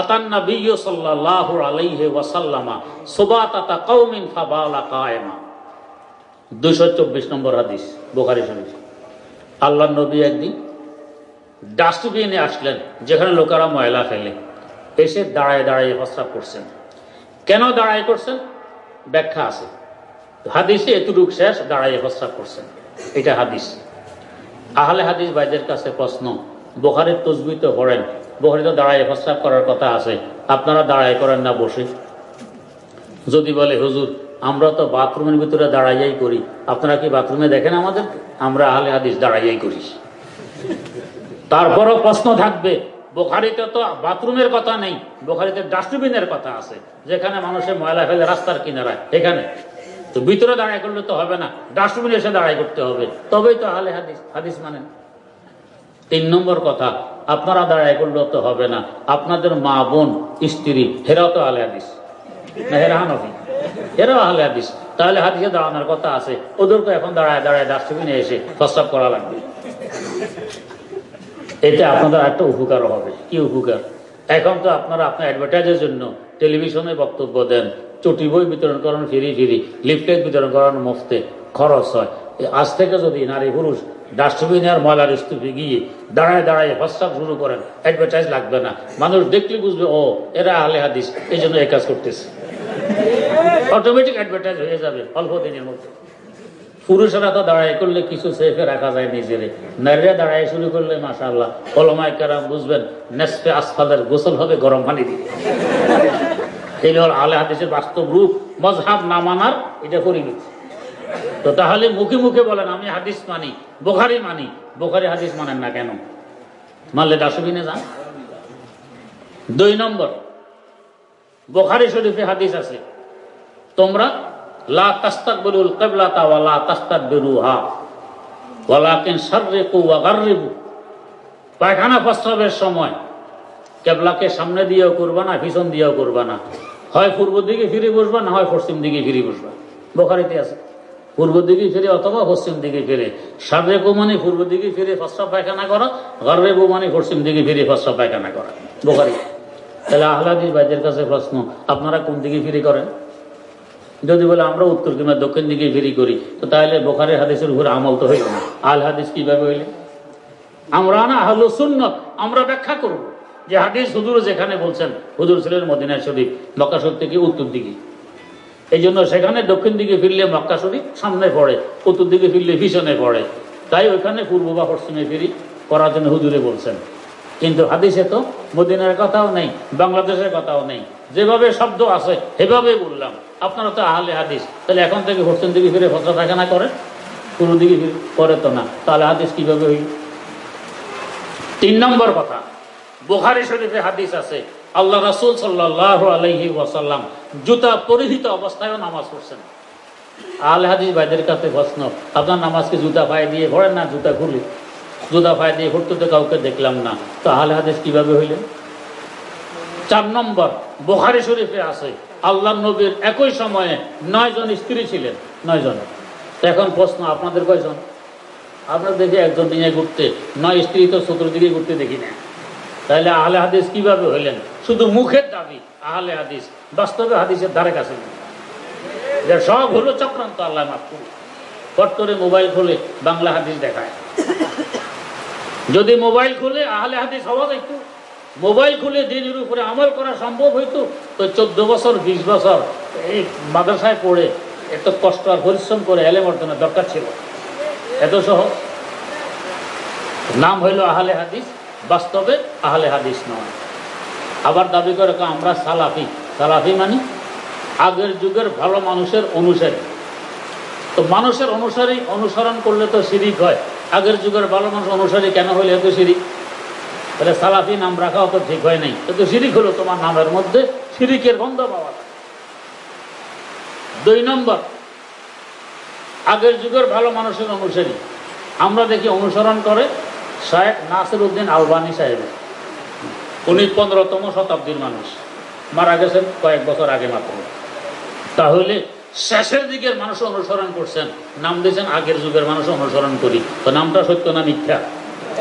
আতান নবী সাল্লাল্লাহু আলাইহি ওয়াসাল্লামা সুবাতাতা কওমিন ফাবালা কায়েমা। 224 নম্বর হাদিস, বুখারী শরীফ। আল্লাহ নবী একদিন ডাস্টবিনে আসলেন, যেখানে লোকেরা ময়লা ফেলে। এসে দাঁড়ায় দাঁড়ায় প্রস্রাব করছেন। কেন দাঁড়ায় করছেন? ব্যাখ্যা আছে। হাদিসে এতটুক শেষ, দাঁড়ায় প্রস্রাব করছেন। এটা হাদিস। আহলে হাদিস ভাইদের কাছে প্রশ্ন, বোখারের তসবি তো পড়েন বোখারি তো দাঁড়ায় প্রস্রাব করার কথা আছে, আপনারা দাঁড়ায় করেন না বসে। যদি বলে, হুজুর, আমরা তো বাথরুমের ভিতরে দাঁড়াইয়াই করি, আপনারা কি বাথরুমে দেখেন আমাদের? আমরা আহলে হাদিস দাঁড়াইয়াই করি। তারপরও প্রশ্ন থাকবে, বোখারিতে তো বাথরুমের কথা নেই, বোখারিতে ডাস্টবিনের কথা আছে, যেখানে মানুষের ময়লা ফেলে রাস্তার কিনারায়, এখানে। তো ভিতরে দাঁড়াই করলে তো হবে না, ডাস্টবিনে এসে দাঁড়াই করতে হবে, তবেই তো আহলে হাদিস হাদিস মানেন তিন নম্বর কথা, আপনারা দাঁড়াই করলেও তো হবে না, আপনাদের মা বোন, স্ত্রী হেরাও তো আহলে হাদিস। না এরাও আহলে হাদিস। তাহলে হাদিসে দাঁড়ানোর কথা আছে ওদেরকে এখন দাঁড়ায় দাঁড়ায় ডাস্টবিনে এসে প্রস্তাব করা লাগবে। এতে আপনাদের একটা উপকার হবে। কি উপকার? এখন তো আপনারা আপনার অ্যাডভার্টাইজের জন্য টেলিভিশনে বক্তব্য দেন, চটি বই বিতরণ করেন ফিরি ফিরি লিফলেট বিতরণ করেন মুফতে, খরচ হয়। আজ থেকে যদি নারী পুরুষ ডাস্টবিনে আর ময়লার স্তূপে গিয়ে দাঁড়ায় দাঁড়ায় প্রস্তাব শুরু করেন অ্যাডভার্টাইজ লাগবে না। মানুষ দেখলে বুঝবে, ও, এরা আলে হাদিস, এই জন্য এই কাজ করতেছে। অটোমেটিক অ্যাডভার্টাইজ হয়ে যাবে, অল্প দিনের মধ্যে। পুরুষেরা তো দাঁড়াই করলে কিছু সেফে রাখা যায় নিজেরে নারীরা দাঁড়াই শুরু করলে মাসাল্লাহ ওলমায় কারাম বুঝবেন, নেসফে আসফাদের গোসল হবে, গরম পানি দিয়ে। এই হল আলে হাদিসের বাস্তব রূপ মজহাব না মানার এটা পরিণতি। তো তাহলে মুখে মুখে বলেন, আমি হাদিস মানি, বোখারি মানি, বোখারি হাদিস মানেন না কেন? মানলে ডাস্টবিনে যান। দুই নম্বর, বোখারি শরীফে হাদিস আছে, তোমরা লা লা পায়খানা সময় কেবলাকে সামনে দিয়েও করবা না, পিছন দিয়েও করবা না। হয় পূর্ব দিকে ফিরে বসবা, না হয় পশ্চিম দিকে ফিরে বসবা। বোখারিতে আছে। পূর্ব দিকে ফিরে অথবা পশ্চিম দিকে ফিরে। সাররেকু মানে পূর্ব দিকে ফিরে প্রস্রাব পায়খানা করা, গাররেবু মানে পশ্চিম দিকে ফিরে প্রস্রাব পায়খানা করা। বোখারি। তাহলে আহ্লাদিস ভাইদের কাছে প্রশ্ন, আপনারা কোন দিকে ফিরে করেন? যদি বলে আমরা উত্তর কিংবা দক্ষিণ দিকে ফিরি করি, তো তাহলে বোখারের হাদিসের উপর আমল তো হইল না। আল হাদিস কীভাবে হইলে? আমরা না আহল সুন্নত, আমরা ব্যাখ্যা করব যে হাদিস হুজুর যেখানে বলছেন, হুজুর ছিলেন মদিনা শরীফ, মক্কা শরীফ থেকে উত্তর দিকে। এই জন্য সেখানে দক্ষিণ দিকে ফিরলে মক্কা শরীফ, সামনে পড়ে, উত্তর দিকে ফিরলে পিছনে পড়ে। তাই ওইখানে পূর্ব বা পশ্চিমে ফিরি করার জন্য হুজুরে বলছেন। কিন্তু হাদিসে তো মদিনার কথাও নেই, বাংলাদেশের কথাও নেই। যেভাবে শব্দ আছে, সেভাবে বললাম। আপনারা তো আহলে হাদিস। তাহলে এখন থেকে পশ্চিম দিকে ফিরে ফসা না করে পূর্ব দিকে করে তো না। তাহলে হাদিস কীভাবে হইল? তিন নম্বর কথা, বুখারি শরীফে হাদিস আছে, আল্লাহ রাসুল সাল্লাহ আলহি ওয়াসাল্লাম জুতা পরিহিত অবস্থায়ও নামাজ পড়ছেন। আহলে হাদিস ভাইদের কাছে প্রশ্ন, আপনার নামাজকে জুতা পায়ে দিয়ে ভরেন না জুতা খুলে? জুতা পায়ে দিয়ে ভরতে তো কাউকে দেখলাম না। তো আহলে হাদিস কীভাবে হইলেন? চার নম্বর, বোখারি শরীফে আছে আল্লাহ নবীর একই সময়ে নয় জন স্ত্রী ছিলেন নয় জন এখন প্রশ্ন, আপনাদের কয়জন? আপনার দেখে একজন নিয়ে ঘুরতে, নয় স্ত্রী তো চতুর্দিকে ঘুরতে দেখি না। তাহলে আহলে হাদিস কীভাবে হইলেন? শুধু মুখের দাবি, আহলে হাদিস। বাস্তবে হাদিসের ধারে কাছে সব হলো চক্রান্ত, আল্লাহ মাফ ফট করে মোবাইল খুলে বাংলা হাদিস দেখায়। যদি মোবাইল খুলে, আহলে হাদিস হওয়া যাইতো মোবাইল খুলে দিনের উপরে আমল করা সম্ভব হইতো, তো চোদ্দ বছর, বিশ বছর এই মাদ্রাসায় পড়ে এত কষ্ট আর পরিশ্রম করে এলেম অর্জনের দরকার ছিল। এত সহজ নাম হইল আহলে হাদিস, বাস্তবে আহলে হাদিস নয়। আবার দাবি করে আমরা সালাফি। সালাফি মানে আগের যুগের ভালো মানুষের অনুসারী। তো মানুষের অনুসারী অনুসরণ করলে তো শিরিক হয়। আগের যুগের ভালো মানুষ অনুসারী কেন হইলে এত শিরিক? তাহলে সালাফি নাম রাখাও তো ঠিক হয় নাই। কিন্তু শিরিক হলো তোমার নামের মধ্যে শিরিকের গন্ধ পাওয়া দুই নম্বর, আগের যুগের ভালো মানুষের অনুসারী। আমরা দেখি অনুসরণ করে শায়েখ নাসির উদ্দিন আলবানি সাহেব। উনি পনেরোতম শতাব্দীর মানুষ। মারা গেছেন কয়েক বছর আগে মাত্র। তাহলে শেষের দিকের মানুষ অনুসরণ করছেন। নাম দিয়েছেন আগের যুগের মানুষ অনুসরণ করি। তো নামটা সত্য না মিথ্যা?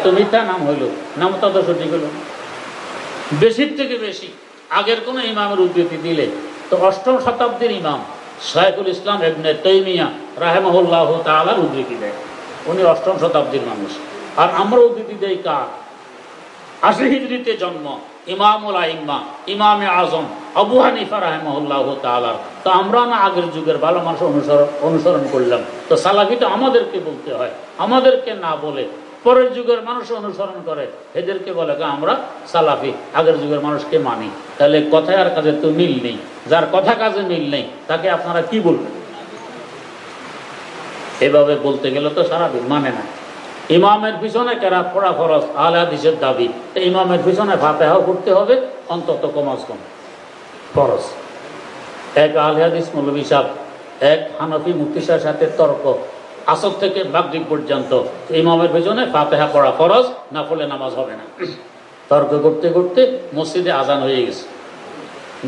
তো মিথ্যা নাম হইল। নামটা তো সঠিক হইল বেশির থেকে বেশি, আগের কোনো ইমামের উদ্ধৃতি দিলে তো অষ্টম শতাব্দীর ইমাম শাইখুল ইসলাম এবনে তৈমিয়া রাহেমহুল্লাহ তালার উদ্ধৃতি দেয়। উনি অষ্টম শতাব্দীর মানুষ। আর আমরা উদ্ধৃতি দেই কার? আশি হিজড়িতে জন্ম, ইমামুল আইম্মা, ইমামে আজম, আবু হানিফা রাহেমহুল্লাহ তালার তো আমরা না আগের যুগের ভালো মানুষ অনুসরণ অনুসরণ করলাম। তো সালাফিটা আমাদেরকে বলতে হয়। আমাদেরকে না বলে পরের যুগের মানুষ অনুসরণ করে। এদেরকে বলে আমরা সালাফি, আগের যুগের মানুষকে মানি। তাহলে কথায় আর কাজে তো মিল নেই। যার কথা কাজে মিল নেই, তাকে আপনারা কি বলবেন? এভাবে বলতে গেলে তো সারাদিন মানে না। ইমামের পিছনে কেরা পড়া ফরজ আলে হাদিসের দাবি ইমামের পিছনে ফাতেহাও করতে হবে, অন্তত কমাস কম। ফরজ। এক আলে হাদিস মৌলবী সাহ এক হানফি মুক্তি শাহের সাথে তর্ক। আসর থেকে বাগদিক পর্যন্ত ইমামের পেছনে ফাতেহা পড়া ফরজ, না পড়লে নামাজ হবে না। তর্ক করতে করতে মসজিদে আজান হয়ে গেছে।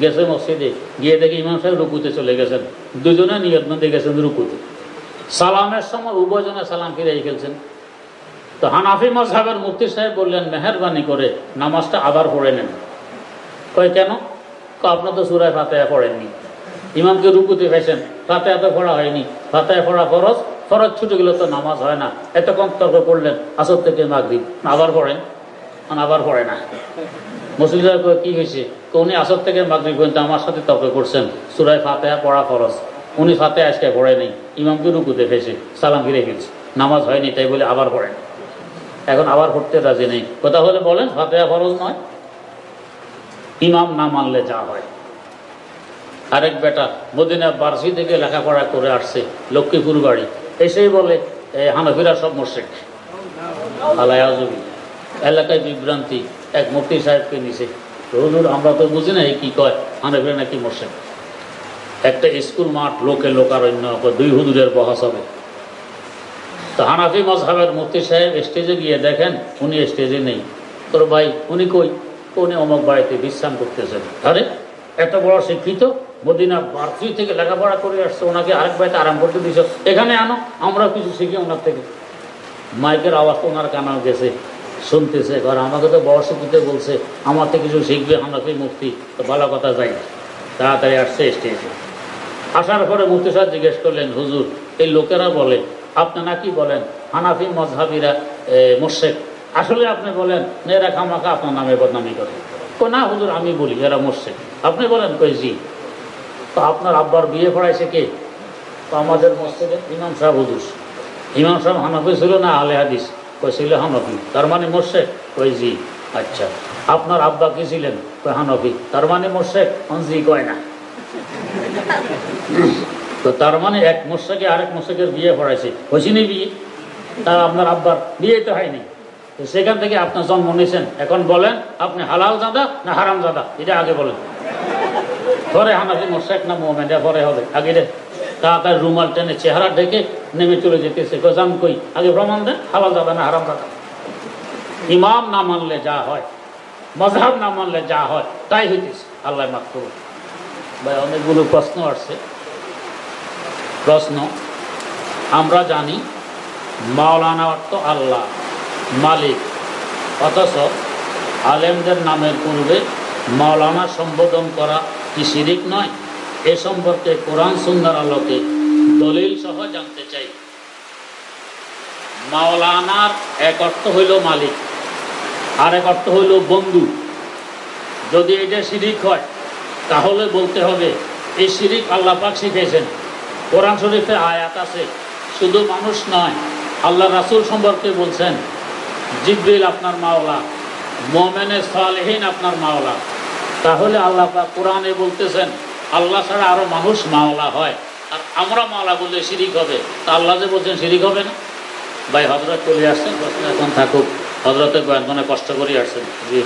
গেছে মসজিদে, গিয়ে দেখে ইমাম সাহেব রুকুতে চলে গেছেন। দুজনে নিয়ত মধ্যে গেছেন রুকুতে। সালামের সময় উভয়জনে সালাম ফিরে খেলছেন তো হানাফি মজহাবের মুফতি সাহেব বললেন, মেহরবানি করে নামাজটা আবার পড়ে নেন। কয়, কেন? আপনার তো সুরায় ফাতেহা পড়েননি। ইমামকে রুকুতে ফেসেন ফাতেহা তো পড়া হয়নি। ফাতেহা পড়া ফরজ ফরজ ছুটে গেলে তো নামাজ হয় না। এতক্ষণ তর্ক করলেন, আসর থেকে মাগরিব। আবার পড়েন? আবার পড়ে না। মুসলিমরা কি হয়েছে? উনি আসর থেকে মাগরিব পর্যন্ত আমার সাথে তর্ক করছেন। সুরায় ফাতেহা পড়া ফরজ। উনি ফাতে আজকে পড়ে নেই। ইমামকে রুকুতে ফেসে সালাম ফিরে ফেলছে নামাজ হয়নি, তাই বলে আবার পড়েন। এখন আবার পড়তে রাজি নেই। কথা হলে বলেন, ফাতেহা ফরজ নয়। ইমাম না মানলে যা হয়। আরেক বেটা মদিনা বার্সি থেকে লেখাপড়া করে আসছে, লক্ষ্মীপুর বাড়ি। এসেই বলে হানফিরা সব মোর্শেক আলায়াজবি এলাকায় বিভ্রান্তি, এক মুফতি সাহেবকে নিছে। হুজুর, আমরা তো বুঝি না কি কয়, হানফিরা নাকি মোর্শেক একটা স্কুল মাঠ, লোকে লোকারণ্য দুই হুজুরের বহাস হবে। তো হানাফি মজহাবের মুফতি সাহেব স্টেজে গিয়ে দেখেন, উনি স্টেজে নেই। তোর ভাই, উনি কই? উনি অমুক বাড়িতে বিশ্রাম করতেছেন। আরে, এত বড় শিক্ষিত? মদিনা বার্থি থেকে লেখাপড়া করে আসছে, ওনাকে আরেক বাড়িতে আরাম করতে দিছ এখানে আনো, আমরা কিছু শিখি ওনার থেকে। মাইকের আওয়াজ তো ওনার কানাও গেছে, শুনতেছে। ঘর আমাকে তো বড় শিখিতে বলছে, আমার থেকে কিছু শিখবে হানাফি মুক্তি? তো ভালো কথা যাই তাড়াতাড়ি আসছে স্টেজে আসার পরে মুফতি সাহেব জিজ্ঞেস করলেন, হুজুর, এই লোকেরা বলে, আপনি নাকি বলেন, হানাফি মজহাবিরা মোর্শেক আসলে আপনি বলেন না এরা খামাখা আপনার নামে বদনামি করে। না, হুজুর, আমি বলি, এরা মোর্শেক আপনি বলেন, কই জি? তো আপনার আব্বার বিয়ে পড়াইছে কে? তো আমাদের মসজিদে ইমাম সাহেব হুজুর। ইমাম সাহেব হানাফি ছিল না আলে হাদিস? কই ছিল হানফি। তার মানে মোর্শেক? কই জি। আচ্ছা। আপনার আব্বা কি ছিলেন? কই হানফি। তার মানে মোর্শেক? জি কয় না। তো তার মানে এক মোর্শেকে আরেক মোর্শেকের বিয়ে পড়াইছে। হয়েছিনি বিয়ে? তা আপনার আব্বার বিয়ে তো হয়নি। তো সেখান থেকে আপনার জন্ম নিয়েছেন। এখন বলেন, আপনি হালাল জাদা না হারাম জাদা? এটা আগে বলেন। পরে হানাফি মোর্শেক না মোহামেন এটা পরে হবে। আগে রে, তাড়াতাড়ি রুমাল টেনে চেহারা ঢেকে নেমে চলে যেতেছে। জান কই? আগে প্রমাণ দেন হালাল জাদা না, হারাম জাদা ইমাম না মানলে যা হয় মজহাব না মানলে যা হয়, তাই হইতেছে। আল্লাহ মাফ করুন ভাই, অনেকগুলো প্রশ্ন আসছে। প্রশ্ন, আমরা জানি মাওলানা অর্থ আল্লাহ, মালিক। অথচ আলেমদের নামের পূর্বে মাওলানা সম্বোধন করা কি শিরিক নয়? এ সম্পর্কে কোরআন সুন্দর আলোকে দলিল সহ জানতে চাই। মাওলানার এক অর্থ হইল মালিক, আর এক অর্থ হইল বন্ধু। যদি এটা শিরিক হয়, তাহলে বলতে হবে, এই শিরিক আল্লাহ পাক শিখেছেন কোরআন শরীফে আয়াত আছে, শুধু মানুষ নয় আল্লাহ রাসুল সম্পর্কে বলছেন, জিব্রিল আপনার মাওলা মোমেনে সালেহীন আপনার মাওলা। তাহলে আল্লাহ কোরআনে বলতেছেন, আল্লাহ ছাড়া আরও মানুষ মাওলা হয়। আর আমরা মাওলা বললে শিরিক হবে। তা আল্লাহ যে বলছেন শিরিক হবে না? ভাই হজরত চলে আসছেন এখন থাকুক। হজরতের বয়ান কষ্ট করে আসছেন। জি।